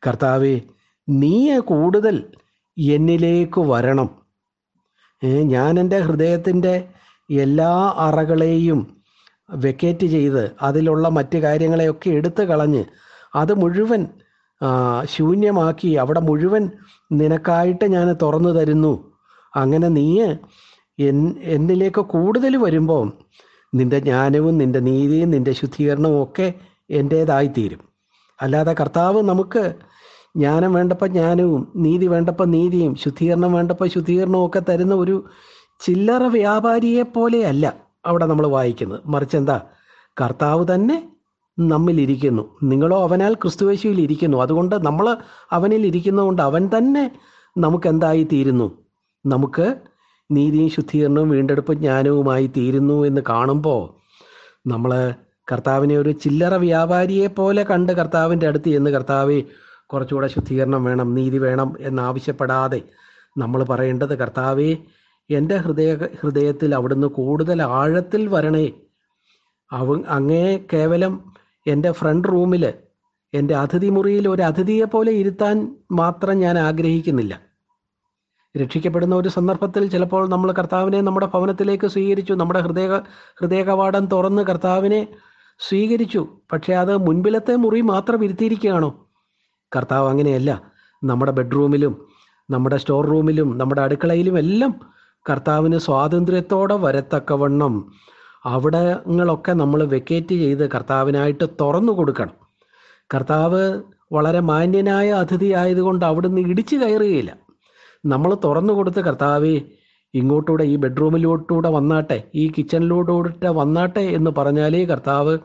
കർത്താവെ നീയെ കൂടുതൽ എന്നിലേക്ക് വരണം. ഞാൻ എന്റെ ഹൃദയത്തിന്റെ എല്ലാ അറകളെയും വെക്കേറ്റ് ചെയ്ത് അതിലുള്ള മറ്റ് കാര്യങ്ങളെയൊക്കെ എടുത്തു കളഞ്ഞ് അത് മുഴുവൻ ശൂന്യമാക്കി അവിടെ മുഴുവൻ നിനക്കായിട്ട് ഞാൻ തുറന്നു തരുന്നു. അങ്ങനെ നീ എൻ എന്നിലേക്ക് കൂടുതൽ വരുമ്പോൾ നിന്റെ ജ്ഞാനവും നിന്റെ നീതിയും നിന്റെ ശുദ്ധീകരണവും ഒക്കെ എന്റേതായിത്തീരും അല്ലാതെ കർത്താവ് നമുക്ക് ജ്ഞാനം വേണ്ടപ്പോൾ ജ്ഞാനവും നീതി വേണ്ടപ്പോൾ നീതിയും ശുദ്ധീകരണം വേണ്ടപ്പോൾ ശുദ്ധീകരണവും ഒക്കെ തരുന്ന ഒരു ചില്ലറ വ്യാപാരിയെ പോലെയല്ല അവിടെ നമ്മൾ വായിക്കുന്നത്. മറിച്ച് എന്താ? കർത്താവ് തന്നെ നമ്മിൽ ഇരിക്കുന്നു നിങ്ങളോ അവനാൽ ക്രിസ്തുവേശുവിൽ ഇരിക്കുന്നു. അതുകൊണ്ട് നമ്മൾ അവനിൽ ഇരിക്കുന്നതുകൊണ്ട് അവൻ തന്നെ നമുക്ക് എന്തായി തീരുന്നു നമുക്ക് നീതിയും ശുദ്ധീകരണവും വീണ്ടെടുപ്പ് ജ്ഞാനവുമായി തീരുന്നു എന്ന് കാണുമ്പോൾ നമ്മൾ കർത്താവിനെ ഒരു ചില്ലറ വ്യാപാരിയെ പോലെ കണ്ട് കർത്താവിന്റെ അടുത്ത് എന്ന് കർത്താവെ കുറച്ചുകൂടെ ശുദ്ധീകരണം വേണം നീതി വേണം എന്നാവശ്യപ്പെടാതെ നമ്മൾ പറയേണ്ടത് കർത്താവെ എന്റെ ഹൃദയ ഹൃദയത്തിൽ അവിടുന്ന് കൂടുതൽ ആഴത്തിൽ വരണേ. അവ അങ്ങേ കേവലം എന്റെ ഫ്രണ്ട് റൂമിൽ എന്റെ അതിഥി മുറിയിൽ ഒരു അതിഥിയെ പോലെ ഇരുത്താൻ മാത്രം ഞാൻ ആഗ്രഹിക്കുന്നില്ല. രക്ഷിക്കപ്പെടുന്ന ഒരു സന്ദർഭത്തിൽ ചിലപ്പോൾ നമ്മൾ കർത്താവിനെ നമ്മുടെ ഭവനത്തിലേക്ക് സ്വീകരിച്ചു നമ്മുടെ ഹൃദയ ഹൃദയകവാടം തുറന്ന് കർത്താവിനെ സ്വീകരിച്ചു. പക്ഷേ അത് മുൻപിലത്തെ മുറി മാത്രം ഇരുത്തിയിരിക്കുകയാണോ? കർത്താവ് അങ്ങനെയല്ല. നമ്മുടെ ബെഡ്റൂമിലും നമ്മുടെ സ്റ്റോർ റൂമിലും നമ്മുടെ അടുക്കളയിലും എല്ലാം കർത്താവിന് സ്വാതന്ത്ര്യത്തോടെ വരത്തക്കവണ്ണം അവിടങ്ങളൊക്കെ നമ്മൾ വെക്കേറ്റ് ചെയ്ത് കർത്താവിനായിട്ട് തുറന്നു കൊടുക്കണം. കർത്താവ് വളരെ മാന്യനായ അതിഥി ആയതുകൊണ്ട് അവിടുന്ന് ഇടിച്ചു കയറുകയില്ല. നമ്മൾ തുറന്നു കൊടുത്ത് കർത്താവ് ഇങ്ങോട്ടൂടെ ഈ ബെഡ്റൂമിലോട്ടൂടെ വന്നാട്ടെ ഈ കിച്ചണിലോട്ടൂടെ വന്നാട്ടെ എന്ന് പറഞ്ഞാലേ കർത്താവ്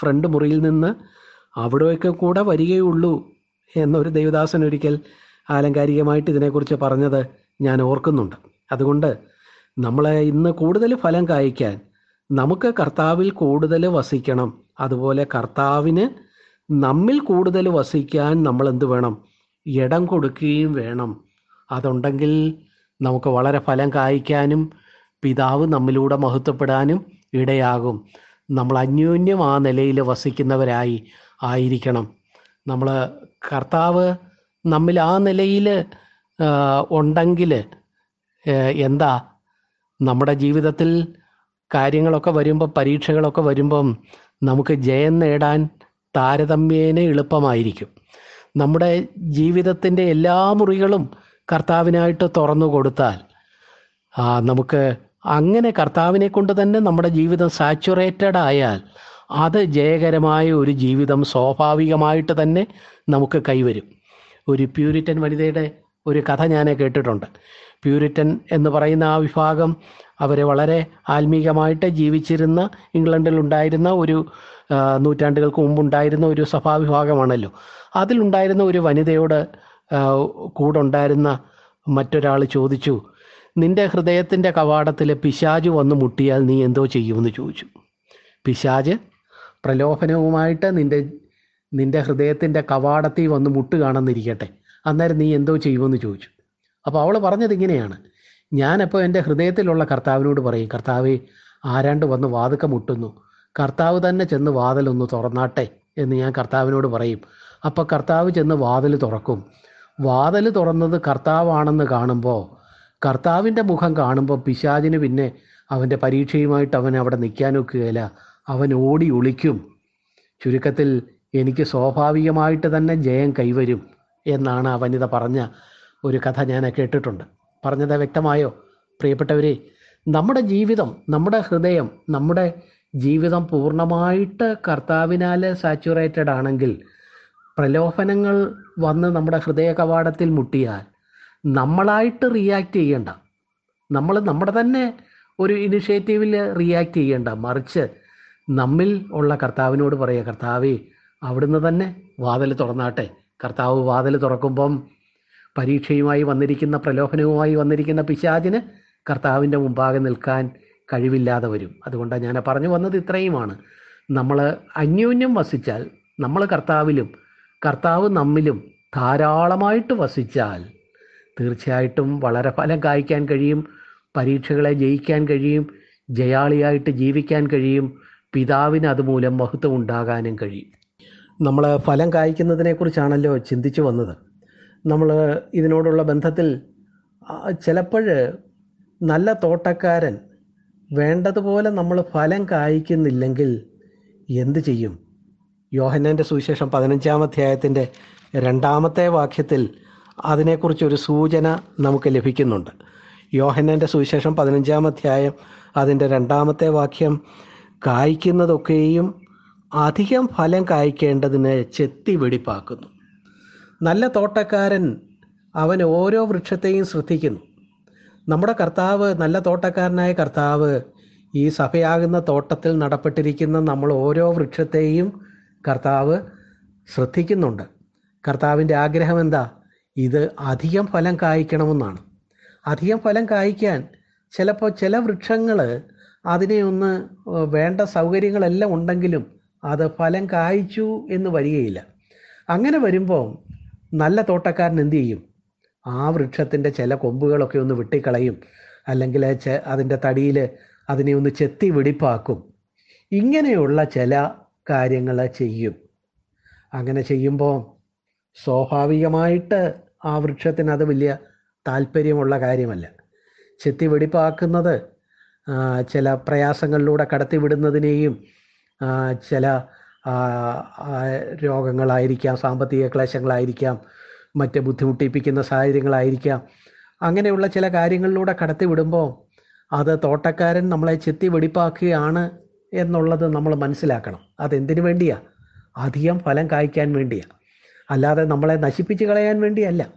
ഫ്രണ്ട് മുറിയിൽ നിന്ന് അവിടെയൊക്കെ കൂടെ വരികയുള്ളൂ എന്നൊരു ദേവദാസൻ ഒരിക്കൽ ആലങ്കാരികമായിട്ട് ഇതിനെക്കുറിച്ച് പറഞ്ഞത് ഞാൻ ഓർക്കുന്നുണ്ട്. അതുകൊണ്ട് നമ്മളെ ഇന്ന് കൂടുതൽ ഫലം കായ്ക്കാൻ നമുക്ക് കർത്താവിൽ കൂടുതൽ വസിക്കണം. അതുപോലെ കർത്താവിന് നമ്മിൽ കൂടുതൽ വസിക്കാൻ നമ്മൾ എന്ത് വേണം? ഇടം കൊടുക്കുകയും വേണം. അതുണ്ടെങ്കിൽ നമുക്ക് വളരെ ഫലം കായ്ക്കാനും പിതാവ് നമ്മിലൂടെ മഹത്വപ്പെടാനും ഇടയാകും. നമ്മൾ അന്യോന്യം ആ നിലയിൽ വസിക്കുന്നവരായി ആയിരിക്കണം. നമ്മൾ കർത്താവ് നമ്മിൽ ആ നിലയിൽ ഉണ്ടെങ്കിൽ എന്താ? നമ്മുടെ ജീവിതത്തിൽ കാര്യങ്ങളൊക്കെ വരുമ്പോൾ പരീക്ഷകളൊക്കെ വരുമ്പം നമുക്ക് ജയം നേടാൻ താരതമ്യേന എളുപ്പമായിരിക്കും. നമ്മുടെ ജീവിതത്തിന്റെ എല്ലാ മുറികളും കർത്താവിനായിട്ട് തുറന്നു കൊടുത്താൽ നമുക്ക് അങ്ങനെ കർത്താവിനെ കൊണ്ട് തന്നെ നമ്മുടെ ജീവിതം സാച്ചുറേറ്റഡ് ആയാൽ അത് ജയകരമായ ഒരു ജീവിതം സ്വാഭാവികമായിട്ട് തന്നെ നമുക്ക് കൈവരും. ഒരു പ്യൂരിറ്റൻ വനിതയുടെ ഒരു കഥ ഞാൻ കേട്ടിട്ടുണ്ട്. പ്യൂരിറ്റൻ എന്ന് പറയുന്ന ആ വിഭാഗം അവരെ വളരെ ആത്മീകമായിട്ട് ജീവിച്ചിരുന്ന ഇംഗ്ലണ്ടിൽ ഉണ്ടായിരുന്ന ഒരു നൂറ്റാണ്ടുകൾക്ക് മുമ്പുണ്ടായിരുന്ന ഒരു സഭാവിഭാഗമാണല്ലോ. അതിലുണ്ടായിരുന്ന ഒരു വനിതയോട് ആ, കൂടെ ഉണ്ടായിരുന്ന മറ്റൊരാൾ ചോദിച്ചു നിന്റെ ഹൃദയത്തിന്റെ കവാടത്തിൽ പിശാജ് വന്ന് മുട്ടിയാൽ നീ എന്തോ ചെയ്യുമെന്ന് ചോദിച്ചു. പിശാജ് പ്രലോഭനവുമായിട്ട് നിന്റെ നിന്റെ ഹൃദയത്തിന്റെ കവാടത്തിൽ വന്ന് മുട്ടുകാണെന്നിരിക്കട്ടെ. അന്നേരം നീ എന്തോ ചെയ്യുമെന്ന് ചോദിച്ചു. അപ്പോൾ അവൾ പറഞ്ഞത് ഇങ്ങനെയാണ്. ഞാനപ്പോൾ എന്റെ ഹൃദയത്തിലുള്ള കർത്താവിനോട് പറയും കർത്താവെ ആരാണ്ട് വന്ന് വാതുക്ക മുട്ടുന്നു. കർത്താവ് തന്നെ ചെന്ന് വാതിലൊന്ന് തുറന്നാട്ടെ എന്ന് ഞാൻ കർത്താവിനോട് പറയും. അപ്പോൾ കർത്താവ് ചെന്ന് വാതിൽ തുറക്കും. വാതിൽ തുറന്നത് കർത്താവാണെന്ന് കാണുമ്പോൾ കർത്താവിന്റെ മുഖം കാണുമ്പോൾ പിശാചിന് പിന്നെ അവന്റെ പരീക്ഷയുമായിട്ട് അവൻ അവിടെ നിൽക്കാനൊക്കുകയില്ല അവൻ ഓടി ഒളിക്കും. ചുരുക്കത്തിൽ എനിക്ക് സ്വാഭാവികമായിട്ട് തന്നെ ജയം കൈവരും എന്നാണ് ആ വനിത പറഞ്ഞ ഒരു കഥ ഞാൻ കേട്ടിട്ടുണ്ട്. പറഞ്ഞത് വ്യക്തമായോ? പ്രിയപ്പെട്ടവരെ നമ്മുടെ ജീവിതം നമ്മുടെ ഹൃദയം നമ്മുടെ ജീവിതം പൂർണമായിട്ട് കർത്താവിനാൽ സാച്ചുറേറ്റഡ് ആണെങ്കിൽ പ്രലോഭനങ്ങൾ വന്ന് നമ്മുടെ ഹൃദയ കവാടത്തിൽ മുട്ടിയാൽ നമ്മളായിട്ട് റിയാക്ട് ചെയ്യണ്ട. നമ്മൾ നമ്മുടെ തന്നെ ഒരു ഇനിഷ്യേറ്റീവിൽ റിയാക്ട് ചെയ്യണ്ട. മറിച്ച് നമ്മിൽ ഉള്ള കർത്താവിനോട് പറയുക കർത്താവേ അവിടുന്ന് തന്നെ വാതിൽ തുറന്നാട്ടെ. കർത്താവ് വാതിൽ തുറക്കുമ്പം പരീക്ഷയുമായി വന്നിരിക്കുന്ന പ്രലോഭനവുമായി വന്നിരിക്കുന്ന പിശാചിന് കർത്താവിന്റെ മുമ്പാകെ നിൽക്കാൻ കഴിവില്ലാതെ വരും. അതുകൊണ്ടാണ് ഞാൻ പറഞ്ഞു വന്നത് ഇത്രയുമാണ്. നമ്മൾ അന്യോന്യം വസിച്ചാൽ നമ്മൾ കർത്താവിലും കർത്താവ് നമ്മിലും ധാരാളമായിട്ട് വസിച്ചാൽ തീർച്ചയായിട്ടും വളരെ ഫലം കായ്ക്കാൻ കഴിയും പരീക്ഷകളെ ജയിക്കാൻ കഴിയും ജയാളിയായിട്ട് ജീവിക്കാൻ കഴിയും പിതാവിന് അതുമൂലം മഹത്വം ഉണ്ടാകാനും കഴിയും. നമ്മൾ ഫലം കായ്ക്കുന്നതിനെക്കുറിച്ചാണല്ലോ ചിന്തിച്ചു വന്നത്. നമ്മൾ ഇതിനോടുള്ള ബന്ധത്തിൽ ചിലപ്പോൾ നല്ല തോട്ടക്കാരൻ വേണ്ടതുപോലെ നമ്മൾ ഫലം കായ്ക്കുന്നില്ലെങ്കിൽ എന്ത് ചെയ്യും? യോഹന്നാന്റെ സുവിശേഷം പതിനഞ്ചാം അധ്യായത്തിന്റെ രണ്ടാമത്തെ വാക്യത്തിൽ അതിനെക്കുറിച്ചൊരു സൂചന നമുക്ക് ലഭിക്കുന്നുണ്ട്. യോഹന്നാന്റെ സുവിശേഷം പതിനഞ്ചാം അധ്യായം അതിന്റെ രണ്ടാമത്തെ വാക്യം കായ്ക്കുന്നതൊക്കെയും അധികം ഫലം കായ്ക്കേണ്ടതിന് ചെത്തി വെടിപ്പാക്കുന്നു. നല്ല തോട്ടക്കാരൻ അവൻ ഓരോ വൃക്ഷത്തെയും ശ്രദ്ധിക്കുന്നു. നമ്മുടെ കർത്താവ് നല്ല തോട്ടക്കാരനായ കർത്താവ് ഈ സഭയാകുന്ന തോട്ടത്തിൽ നടപ്പെട്ടിരിക്കുന്ന നമ്മൾ ഓരോ വൃക്ഷത്തെയും കർത്താവ് ശ്രദ്ധിക്കുന്നുണ്ട്. കർത്താവിന്റെ ആഗ്രഹം എന്താ? ഇത് അധികം ഫലം കായ്ക്കണമെന്നാണ്. അധികം ഫലം കായ്ക്കാൻ ചിലപ്പോൾ ചില വൃക്ഷങ്ങൾ അതിനെ ഒന്ന് വേണ്ട സൗകര്യങ്ങളെല്ലാം ഉണ്ടെങ്കിലും അത് ഫലം കായ്ച്ചു എന്ന് വരികയില്ല. അങ്ങനെ വരുമ്പോൾ നല്ല തോട്ടക്കാരൻ എന്ത് ചെയ്യും? ആ വൃക്ഷത്തിന്റെ ചില കൊമ്പുകളൊക്കെ ഒന്ന് വെട്ടിക്കളയും. അല്ലെങ്കിൽ അതിന്റെ തടിയിൽ അതിനെ ഒന്ന് ചെത്തി വെടിപ്പാക്കും. ഇങ്ങനെയുള്ള ചില കാര്യങ്ങൾ ചെയ്യും. അങ്ങനെ ചെയ്യുമ്പോൾ സ്വാഭാവികമായിട്ട് ആ വൃക്ഷത്തിന് അത് വലിയ താല്പര്യമുള്ള കാര്യമല്ല. ചെത്തി വെടിപ്പാക്കുന്നത് ചില പ്രയാസങ്ങളിലൂടെ കടത്തിവിടുന്നതിനെയും ചില രോഗങ്ങളായിരിക്കാം സാമ്പത്തിക ക്ലേശങ്ങളായിരിക്കാം മറ്റ് ബുദ്ധിമുട്ടിപ്പിക്കുന്ന സാഹചര്യങ്ങളായിരിക്കാം. അങ്ങനെയുള്ള ചില കാര്യങ്ങളിലൂടെ കടത്തിവിടുമ്പോൾ അത് തോട്ടക്കാരൻ നമ്മളെ ചെത്തി വെടിപ്പാക്കുകയാണ് എന്നുള്ളത് നമ്മൾ മനസ്സിലാക്കണം. അതെന്തിനു വേണ്ടിയാ? അധികം ഫലം കായ്ക്കാൻ വേണ്ടിയാ. അല്ലാതെ നമ്മളെ നശിപ്പിച്ച് കളയാൻ വേണ്ടിയല്ല.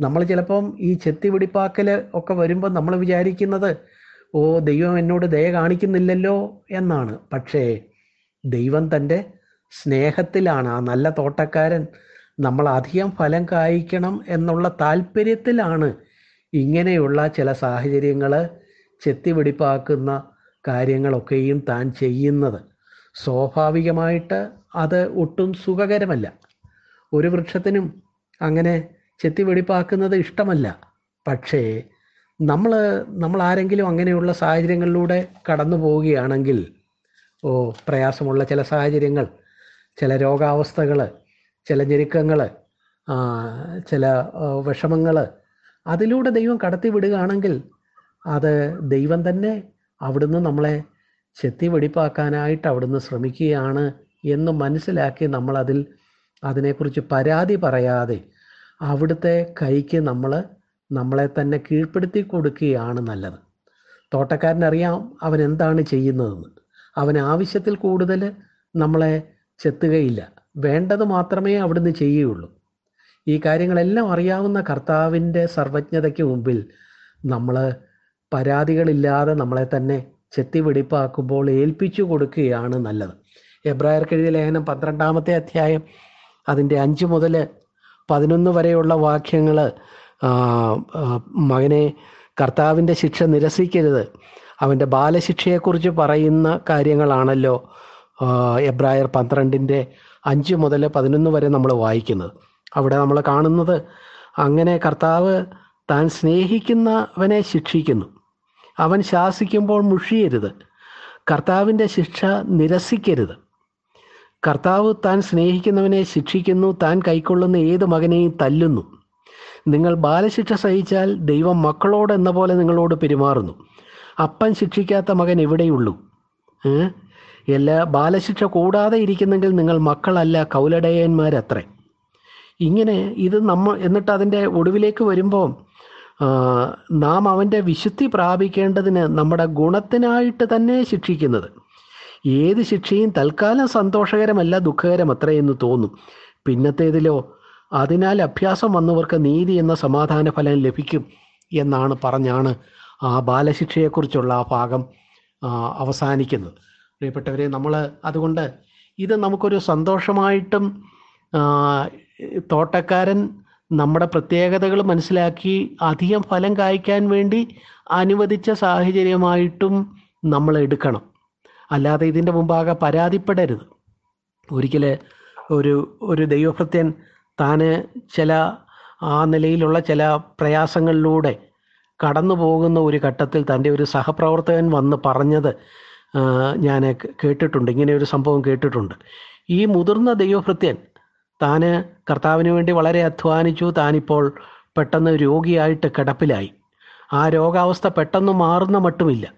നമ്മൾ ചിലപ്പം ഈ ചെത്തി വെടിപ്പാക്കൽ ഒക്കെ വരുമ്പോൾ നമ്മൾ വിചാരിക്കുന്നത് ഓ ദൈവം എന്നോട് ദയ കാണിക്കുന്നില്ലല്ലോ എന്നാണ്. പക്ഷേ ദൈവം തന്റെ സ്നേഹത്തിലാണ്. ആ നല്ല തോട്ടക്കാരൻ നമ്മൾ അധികം ഫലം കായ്ക്കണം എന്നുള്ള താല്പര്യത്തിലാണ് ഇങ്ങനെയുള്ള ചില സാഹചര്യങ്ങൾ ചെത്തിവെടിപ്പാക്കുന്ന കാര്യങ്ങളൊക്കെയും താൻ ചെയ്യുന്നത്. സ്വാഭാവികമായിട്ട് അത് ഒട്ടും സുഖകരമല്ല. ഒരു വൃക്ഷത്തിനും അങ്ങനെ ചെത്തി വെടിപ്പാക്കുന്നത് ഇഷ്ടമല്ല. പക്ഷേ നമ്മൾ നമ്മൾ ആരെങ്കിലും അങ്ങനെയുള്ള സാഹചര്യങ്ങളിലൂടെ കടന്നു പോവുകയാണെങ്കിൽ ഓ പ്രയാസമുള്ള ചില സാഹചര്യങ്ങൾ ചില രോഗാവസ്ഥകൾ ചില ഞെരുക്കങ്ങൾ ചില വിഷമങ്ങൾ അതിലൂടെ ദൈവം കടത്തി വിടുകയാണെങ്കിൽ അത് ദൈവം തന്നെ അവിടുന്ന് നമ്മളെ ചെത്തി വെടിപ്പാക്കാനായിട്ട് അവിടുന്ന് ശ്രമിക്കുകയാണ് എന്ന് മനസ്സിലാക്കി നമ്മളതിൽ അതിനെക്കുറിച്ച് പരാതി പറയാതെ അവിടുത്തെ കൈക്ക് നമ്മൾ നമ്മളെ തന്നെ കീഴ്പ്പെടുത്തി കൊടുക്കുകയാണ് നല്ലത്. തോട്ടക്കാരനറിയാം അവൻ എന്താണ് ചെയ്യുന്നതെന്ന്. അവൻ ആവശ്യത്തിൽ കൂടുതൽ നമ്മളെ ചെത്തുകയില്ല. വേണ്ടത് മാത്രമേ അവിടുന്ന് ചെയ്യുകയുള്ളൂ. ഈ കാര്യങ്ങളെല്ലാം അറിയാവുന്ന കർത്താവിന്റെ സർവജ്ഞതയ്ക്ക് മുമ്പിൽ നമ്മൾ പരാതികളില്ലാതെ നമ്മളെ തന്നെ ചെത്തി വെടിപ്പാക്കുമ്പോൾ ഏൽപ്പിച്ചു കൊടുക്കുകയാണ് നല്ലത്. എബ്രായർക്കെഴുതിയ ലേഖനം പന്ത്രണ്ടാമത്തെ അധ്യായം അതിന്റെ അഞ്ച് മുതൽ പതിനൊന്ന് വരെയുള്ള വാക്യങ്ങൾ മകനെ കർത്താവിന്റെ ശിക്ഷ നിരസിക്കരുത്. അവന്റെ ബാലശിക്ഷയെക്കുറിച്ച് പറയുന്ന കാര്യങ്ങളാണല്ലോ എബ്രായർ പന്ത്രണ്ടിന്റെ അഞ്ച് മുതൽ പതിനൊന്ന് വരെ നമ്മൾ വായിക്കുന്നത്. അവിടെ നമ്മൾ കാണുന്നത് അങ്ങനെ കർത്താവ് താൻ സ്നേഹിക്കുന്നവനെ ശിക്ഷിക്കുന്നു. അവൻ ശാസിക്കുമ്പോൾ മുഷിയരുത്. കർത്താവിന്റെ ശിക്ഷ നിരസിക്കരുത്. കർത്താവ് താൻ സ്നേഹിക്കുന്നവനെ ശിക്ഷിക്കുന്നു താൻ കൈക്കൊള്ളുന്ന ഏത് മകനെയും തല്ലുന്നു. നിങ്ങൾ ബാലശിക്ഷ സഹിച്ചാൽ ദൈവം മക്കളോട് എന്ന പോലെ നിങ്ങളോട് പെരുമാറുന്നു. അപ്പൻ ശിക്ഷിക്കാത്ത മകൻ എവിടെയുള്ളൂ? എല്ലാ ബാലശിക്ഷ കൂടാതെ ഇരിക്കുന്നെങ്കിൽ നിങ്ങൾ മക്കളല്ല കൗലടയന്മാരത്രേ. ഇങ്ങനെ ഇത് നമ്മ എന്നിട്ട് അതിന്റെ ഒടുവിലേക്ക് വരുമ്പോൾ നാം അവന്റെ വിശുദ്ധി പ്രാപിക്കേണ്ടതിന് നമ്മുടെ ഗുണത്തിനായിട്ട് തന്നെ ശിക്ഷിക്കുന്നത്. ഏത് ശിക്ഷയും തൽക്കാലം സന്തോഷകരമല്ല ദുഃഖകരം എന്ന് തോന്നും. പിന്നത്തേതിലോ അതിനാൽ അഭ്യാസം വന്നവർക്ക് നീതി എന്ന സമാധാന ഫലം ലഭിക്കും എന്നാണ് പറഞ്ഞാണ് ആ ബാലശിക്ഷയെക്കുറിച്ചുള്ള ആ ഭാഗം അവസാനിക്കുന്നത്. പ്രിയപ്പെട്ടവരെ നമ്മൾ അതുകൊണ്ട് ഇത് നമുക്കൊരു സന്തോഷമായിട്ടും തോട്ടക്കാരൻ നമ്മുടെ പ്രത്യേകതകൾ മനസ്സിലാക്കി അധികം ഫലം കായ്ക്കാൻ വേണ്ടി അനുവദിച്ച സാഹചര്യമായിട്ടും നമ്മൾ എടുക്കണം. അല്ലാതെ ഇതിന്റെ മുമ്പാകെ പരാതിപ്പെടരുത്. ഒരിക്കൽ ഒരു ഒരു ദൈവഭൃത്യൻ താന് ചില ആ നിലയിലുള്ള ചില പ്രയാസങ്ങളിലൂടെ കടന്നു പോകുന്ന ഒരു ഘട്ടത്തിൽ തന്റെ ഒരു സഹപ്രവർത്തകൻ വന്ന് പറഞ്ഞത് ഞാൻ കേട്ടിട്ടുണ്ട്. ഇങ്ങനെ ഒരു സംഭവം കേട്ടിട്ടുണ്ട്. ഈ മുതിർന്ന ദൈവഭൃത്യൻ താന് കർത്താവിന് വേണ്ടി വളരെ അധ്വാനിച്ചു. താനിപ്പോൾ പെട്ടെന്ന് രോഗിയായിട്ട് കിടപ്പിലായി. ആ രോഗാവസ്ഥ പെട്ടെന്ന് മാറുന്ന മട്ടുമില്ല.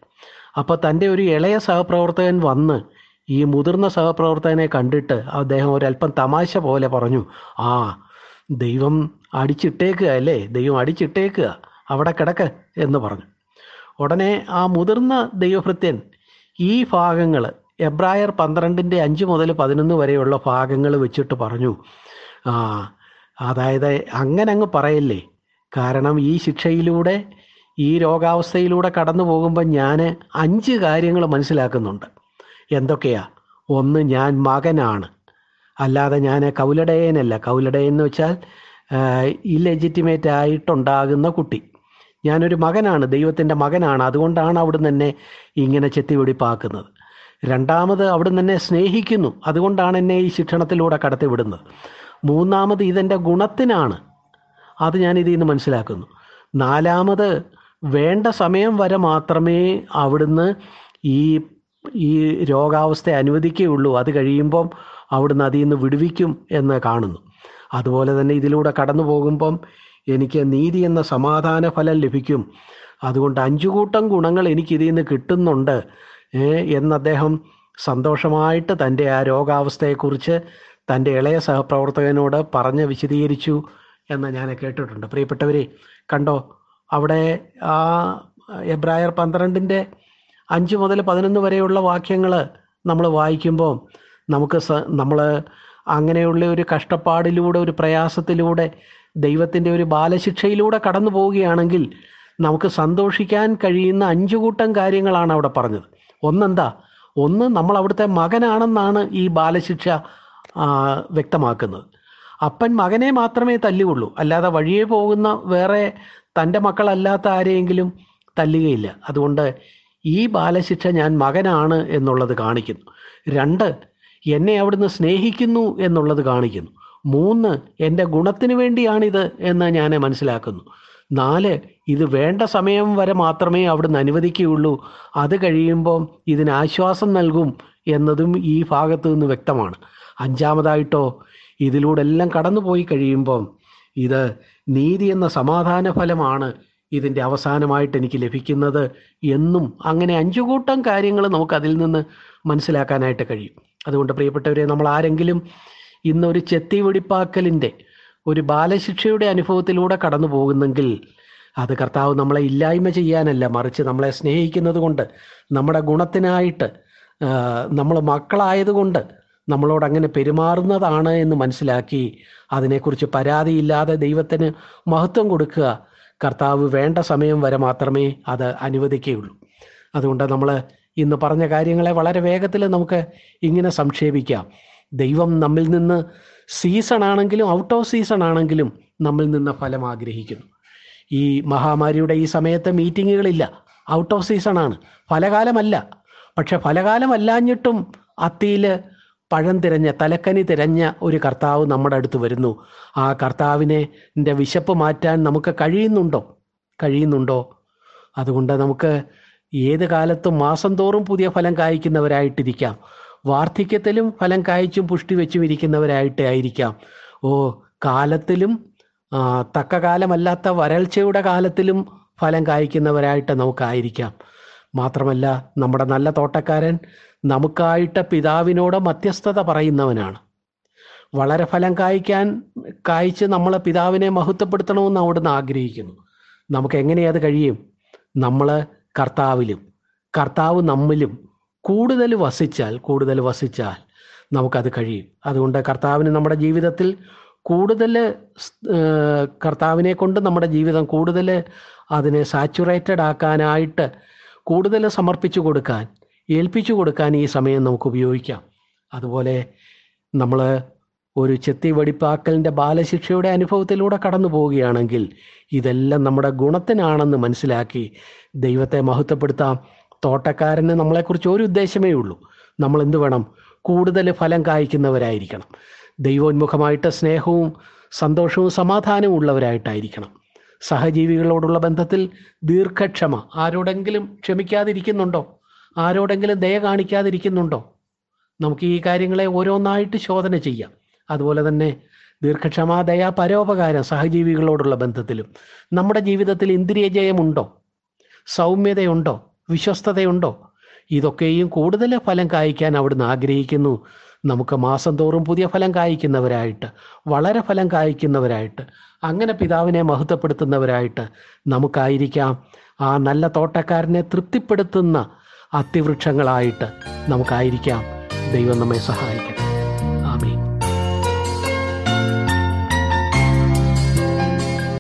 അപ്പോൾ തന്റെ ഒരു ഇളയ സഹപ്രവർത്തകൻ വന്ന് ഈ മുതിർന്ന സഹപ്രവർത്തകനെ കണ്ടിട്ട് അദ്ദേഹം ഒരല്പം തമാശ പോലെ പറഞ്ഞു ആ ദൈവം അടിച്ചിട്ടേക്കുക അല്ലേ? ദൈവം അടിച്ചിട്ടേക്കുക അവിടെ കിടക്ക് എന്ന് പറഞ്ഞു. ഉടനെ ആ മുതിർന്ന ദൈവഭൃത്യൻ ഈ ഭാഗങ്ങൾ എബ്രായർ പന്ത്രണ്ടിന്റെ അഞ്ച് മുതൽ പതിനൊന്ന് വരെയുള്ള ഭാഗങ്ങൾ വെച്ചിട്ട് പറഞ്ഞു. ആ അതായത് അങ്ങനെ അങ്ങ് പറയല്ലേ? കാരണം ഈ ശിക്ഷയിലൂടെ ഈ രോഗാവസ്ഥയിലൂടെ കടന്നു പോകുമ്പോൾ ഞാൻ അഞ്ച് കാര്യങ്ങൾ മനസ്സിലാക്കുന്നുണ്ട്. എന്തൊക്കെയാ? ഒന്ന് ഞാൻ മകനാണ്. അല്ലാതെ ഞാൻ കൗലടയനല്ല. കൗലടയൻ എന്ന് വെച്ചാൽ ഇല്ലെജിറ്റിമേറ്റ് ആയിട്ടുണ്ടാകുന്ന കുട്ടി. ഞാനൊരു മകനാണ്. ദൈവത്തിന്റെ മകനാണ്. അതുകൊണ്ടാണ് അവിടുന്ന് തന്നെ ഇങ്ങനെ ചെത്തിവെടിപ്പാക്കുന്നത് രണ്ടാമത് അവിടുന്ന് എന്നെ സ്നേഹിക്കുന്നു. അതുകൊണ്ടാണ് എന്നെ ഈ ശിക്ഷണത്തിലൂടെ കടത്തിവിടുന്നത്. മൂന്നാമത് ഇതെന്റെ ഗുണത്തിനാണ്. അത് ഞാൻ ഇതിൽ നിന്ന് മനസ്സിലാക്കുന്നു. നാലാമത് വേണ്ട സമയം വരെ മാത്രമേ അവിടുന്ന് ഈ ഈ രോഗാവസ്ഥ അനുവദിക്കുകയുള്ളൂ. അത് കഴിയുമ്പം അവിടുന്ന് അതിൽ നിന്ന് വിടുവിക്കും എന്ന് കാണുന്നു. അതുപോലെ തന്നെ ഇതിലൂടെ കടന്നു പോകുമ്പം എനിക്ക് നീതി എന്ന സമാധാന ഫലം ലഭിക്കും. അതുകൊണ്ട് അഞ്ചു കൂട്ടം ഗുണങ്ങൾ എനിക്ക് ഇതിൽ നിന്ന് കിട്ടുന്നുണ്ട്. എന്ന് അദ്ദേഹം സന്തോഷമായിട്ട് തന്റെ ആ രോഗാവസ്ഥയെക്കുറിച്ച് തന്റെ ഇളയ സഹപ്രവർത്തകനോട് പറഞ്ഞ് വിശദീകരിച്ചു എന്ന് ഞാൻ കേട്ടിട്ടുണ്ട്. പ്രിയപ്പെട്ടവരെ കണ്ടോ അവിടെ ആ എബ്രായർ പന്ത്രണ്ടിന്റെ അഞ്ച് മുതൽ പതിനൊന്ന് വരെയുള്ള വാക്യങ്ങൾ നമ്മൾ വായിക്കുമ്പോൾ നമുക്ക് നമ്മൾ അങ്ങനെയുള്ള ഒരു കഷ്ടപ്പാടിലൂടെ ഒരു പ്രയാസത്തിലൂടെ ദൈവത്തിന്റെ ഒരു ബാലശിക്ഷയിലൂടെ കടന്നു പോവുകയാണെങ്കിൽ നമുക്ക് സന്തോഷിക്കാൻ കഴിയുന്ന അഞ്ചു കൂട്ടം കാര്യങ്ങളാണ് അവിടെ പറഞ്ഞത്. ഒന്നെന്താ? ഒന്ന് നമ്മൾ അവിടുത്തെ മകനാണെന്നാണ് ഈ ബാലശിക്ഷ വ്യക്തമാക്കുന്നത്. അപ്പൻ മകനെ മാത്രമേ തല്ലുകയുള്ളൂ അല്ലാതെ വഴിയെ പോകുന്ന വേറെ തന്റെ മക്കളല്ലാത്ത ആരെയെങ്കിലും തല്ലുകയില്ല. അതുകൊണ്ട് ഈ ബാലശിക്ഷ ഞാൻ മകനാണ് എന്നുള്ളത് കാണിക്കുന്നു. രണ്ട് എന്നെ അവിടുന്ന് സ്നേഹിക്കുന്നു എന്നുള്ളത് കാണിക്കുന്നു. മൂന്ന് എന്റെ ഗുണത്തിന് വേണ്ടിയാണിത് എന്ന് ഞാൻ മനസ്സിലാക്കുന്നു. നാല് ഇത് വേണ്ട സമയം വരെ മാത്രമേ അവിടുന്ന് അനുവദിക്കുകയുള്ളൂ. അത് കഴിയുമ്പോൾ ഇതിന് ആശ്വാസം നൽകും എന്നതും ഈ ഭാഗത്തു നിന്ന് വ്യക്തമാണ്. അഞ്ചാമതായിട്ടോ ഇതിലൂടെ എല്ലാം കടന്നുപോയി കഴിയുമ്പം ഇത് നീതി എന്ന സമാധാന ഫലമാണ് ഇതിന്റെ അവസാനമായിട്ട് എനിക്ക് ലഭിക്കുന്നത് എന്നും അങ്ങനെ അഞ്ചു കൂട്ടം കാര്യങ്ങൾ നമുക്ക് അതിൽ നിന്ന് മനസ്സിലാക്കാനായിട്ട് കഴിയും. അതുകൊണ്ട് പ്രിയപ്പെട്ടവരെ നമ്മൾ ആരെങ്കിലും ഇന്നൊരു ചെത്തി വെടിപ്പാക്കലിന്റെ ഒരു ബാലശിക്ഷയുടെ അനുഭവത്തിലൂടെ കടന്നു പോകുന്നെങ്കിൽ അത് കർത്താവ് നമ്മളെ ഇല്ലായ്മ ചെയ്യാനല്ല മറിച്ച് നമ്മളെ സ്നേഹിക്കുന്നത് കൊണ്ട് നമ്മുടെ ഗുണത്തിനായിട്ട് നമ്മൾ മക്കളായതുകൊണ്ട് നമ്മളോട് അങ്ങനെ പെരുമാറുന്നതാണ് എന്ന് മനസ്സിലാക്കി അതിനെക്കുറിച്ച് പരാതിയില്ലാതെ ദൈവത്തിന് മഹത്വം കൊടുക്കുക. കർത്താവ് വേണ്ട സമയം വരെ മാത്രമേ അത് അനുവദിക്കുകയുള്ളൂ. അതുകൊണ്ട് നമ്മൾ ഇന്ന് പറഞ്ഞ കാര്യങ്ങളെ വളരെ വേഗത്തിൽ നമുക്ക് ഇങ്ങനെ സംക്ഷേപിക്കാം. ദൈവം നമ്മിൽ നിന്ന് സീസൺ ആണെങ്കിലും ഔട്ട് ഓഫ് സീസൺ ആണെങ്കിലും നമ്മിൽ നിന്ന് ഫലം ആഗ്രഹിക്കുന്നു. ഈ മഹാമാരിയുടെ ഈ സമയത്ത് മീറ്റിങ്ങുകളില്ല. ഔട്ട് ഓഫ് സീസൺ ആണ് ഫലകാലമല്ല. പക്ഷെ ഫലകാലമല്ലാഞ്ഞിട്ടും അത്തിയിൽ പഴം തിരഞ്ഞ തലക്കനി തിരഞ്ഞ ഒരു കർത്താവ് നമ്മുടെ അടുത്ത് വരുന്നു. ആ കർത്താവിനെ വിശപ്പ് മാറ്റാൻ നമുക്ക് കഴിയുന്നുണ്ടോ? കഴിയുന്നുണ്ടോ? അതുകൊണ്ട് നമുക്ക് ഏത് കാലത്തും മാസം തോറും പുതിയ ഫലം കായ്ക്കുന്നവരായിട്ടിരിക്കാം. വാർദ്ധക്യത്തിലും ഫലം കായ്ച്ചും പുഷ്ടി വെച്ചും ഇരിക്കുന്നവരായിട്ട് ആയിരിക്കാം. ഓ കാലത്തിലും തക്ക കാലമല്ലാത്ത വരൾച്ചയുടെ കാലത്തിലും ഫലം കായ്ക്കുന്നവരായിട്ട് നമുക്കായിരിക്കാം. മാത്രമല്ല നമ്മുടെ നല്ല തോട്ടക്കാരൻ നമുക്കായിട്ട് പിതാവിനോട് മധ്യസ്ഥത പറയുന്നവനാണ്. വളരെ ഫലം കായ്ക്കാൻ കായ്ച്ച് നമ്മളെ പിതാവിനെ മഹത്വപ്പെടുത്തണമെന്ന് അവിടുന്ന് ആഗ്രഹിക്കുന്നു. നമുക്ക് എങ്ങനെയത് കഴിയും? നമ്മൾ കർത്താവിലും കർത്താവ് നമ്മിലും കൂടുതൽ വസിച്ചാൽ കൂടുതൽ വസിച്ചാൽ നമുക്കത് കഴിയും. അതുകൊണ്ട് കർത്താവിന് നമ്മുടെ ജീവിതത്തിൽ കൂടുതൽ കർത്താവിനെ കൊണ്ട് നമ്മുടെ ജീവിതം കൂടുതൽ അതിനെ സാച്ചുറേറ്റഡ് ആക്കാനായിട്ട് കൂടുതൽ സമർപ്പിച്ചു കൊടുക്കാൻ ഏൽപ്പിച്ചു കൊടുക്കാൻ ഈ സമയം നമുക്ക് ഉപയോഗിക്കാം. അതുപോലെ നമ്മൾ ഒരു ചെത്തി വെടിപ്പാക്കലിന്റെ ബാലശിക്ഷയുടെ അനുഭവത്തിലൂടെ കടന്നു പോവുകയാണെങ്കിൽ ഇതെല്ലാം നമ്മുടെ ഗുണത്തിനാണെന്ന് മനസ്സിലാക്കി ദൈവത്തെ മഹത്വപ്പെടുത്താം. തോട്ടക്കാരന് നമ്മളെക്കുറിച്ച് ഒരു ഉദ്ദേശമേ ഉള്ളൂ. നമ്മൾ എന്ത് വേണം? കൂടുതൽ ഫലം കായ്ക്കുന്നവരായിരിക്കണം. ദൈവോന്മുഖമായിട്ട് സ്നേഹവും സന്തോഷവും സമാധാനവും ഉള്ളവരായിട്ടായിരിക്കണം. സഹജീവികളോടുള്ള ബന്ധത്തിൽ ദീർഘക്ഷമ ആരോടെങ്കിലും ക്ഷമിക്കാതിരിക്കുന്നുണ്ടോ? ആരോടെങ്കിലും ദയ കാണിക്കാതിരിക്കുന്നുണ്ടോ? നമുക്ക് ഈ കാര്യങ്ങളെ ഓരോന്നായിട്ട് ശോധന ചെയ്യാം. അതുപോലെ തന്നെ ദീർഘക്ഷമ ദയ പരോപകാരം സഹജീവികളോടുള്ള ബന്ധത്തിലും നമ്മുടെ ജീവിതത്തിൽ ഇന്ദ്രിയ ജയമുണ്ടോ സൗമ്യതയുണ്ടോ? വിശ്വസ്തതയുണ്ടോ? ഇതൊക്കെയും കൂടുതൽ ഫലം കായ്ക്കാൻ അവിടുന്ന് ആഗ്രഹിക്കുന്നു. നമുക്ക് മാസം തോറും പുതിയ ഫലം കായ്ക്കുന്നവരായിട്ട് വളരെ ഫലം കായ്ക്കുന്നവരായിട്ട് അങ്ങനെ പിതാവിനെ മഹത്വപ്പെടുത്തുന്നവരായിട്ട് നമുക്കായിരിക്കാം. ആ നല്ല തോട്ടക്കാരനെ തൃപ്തിപ്പെടുത്തുന്ന അതിവൃക്ഷങ്ങളായിട്ട് നമുക്കായിരിക്കാം. ദൈവം നമ്മെ സഹായിക്കട്ടെ.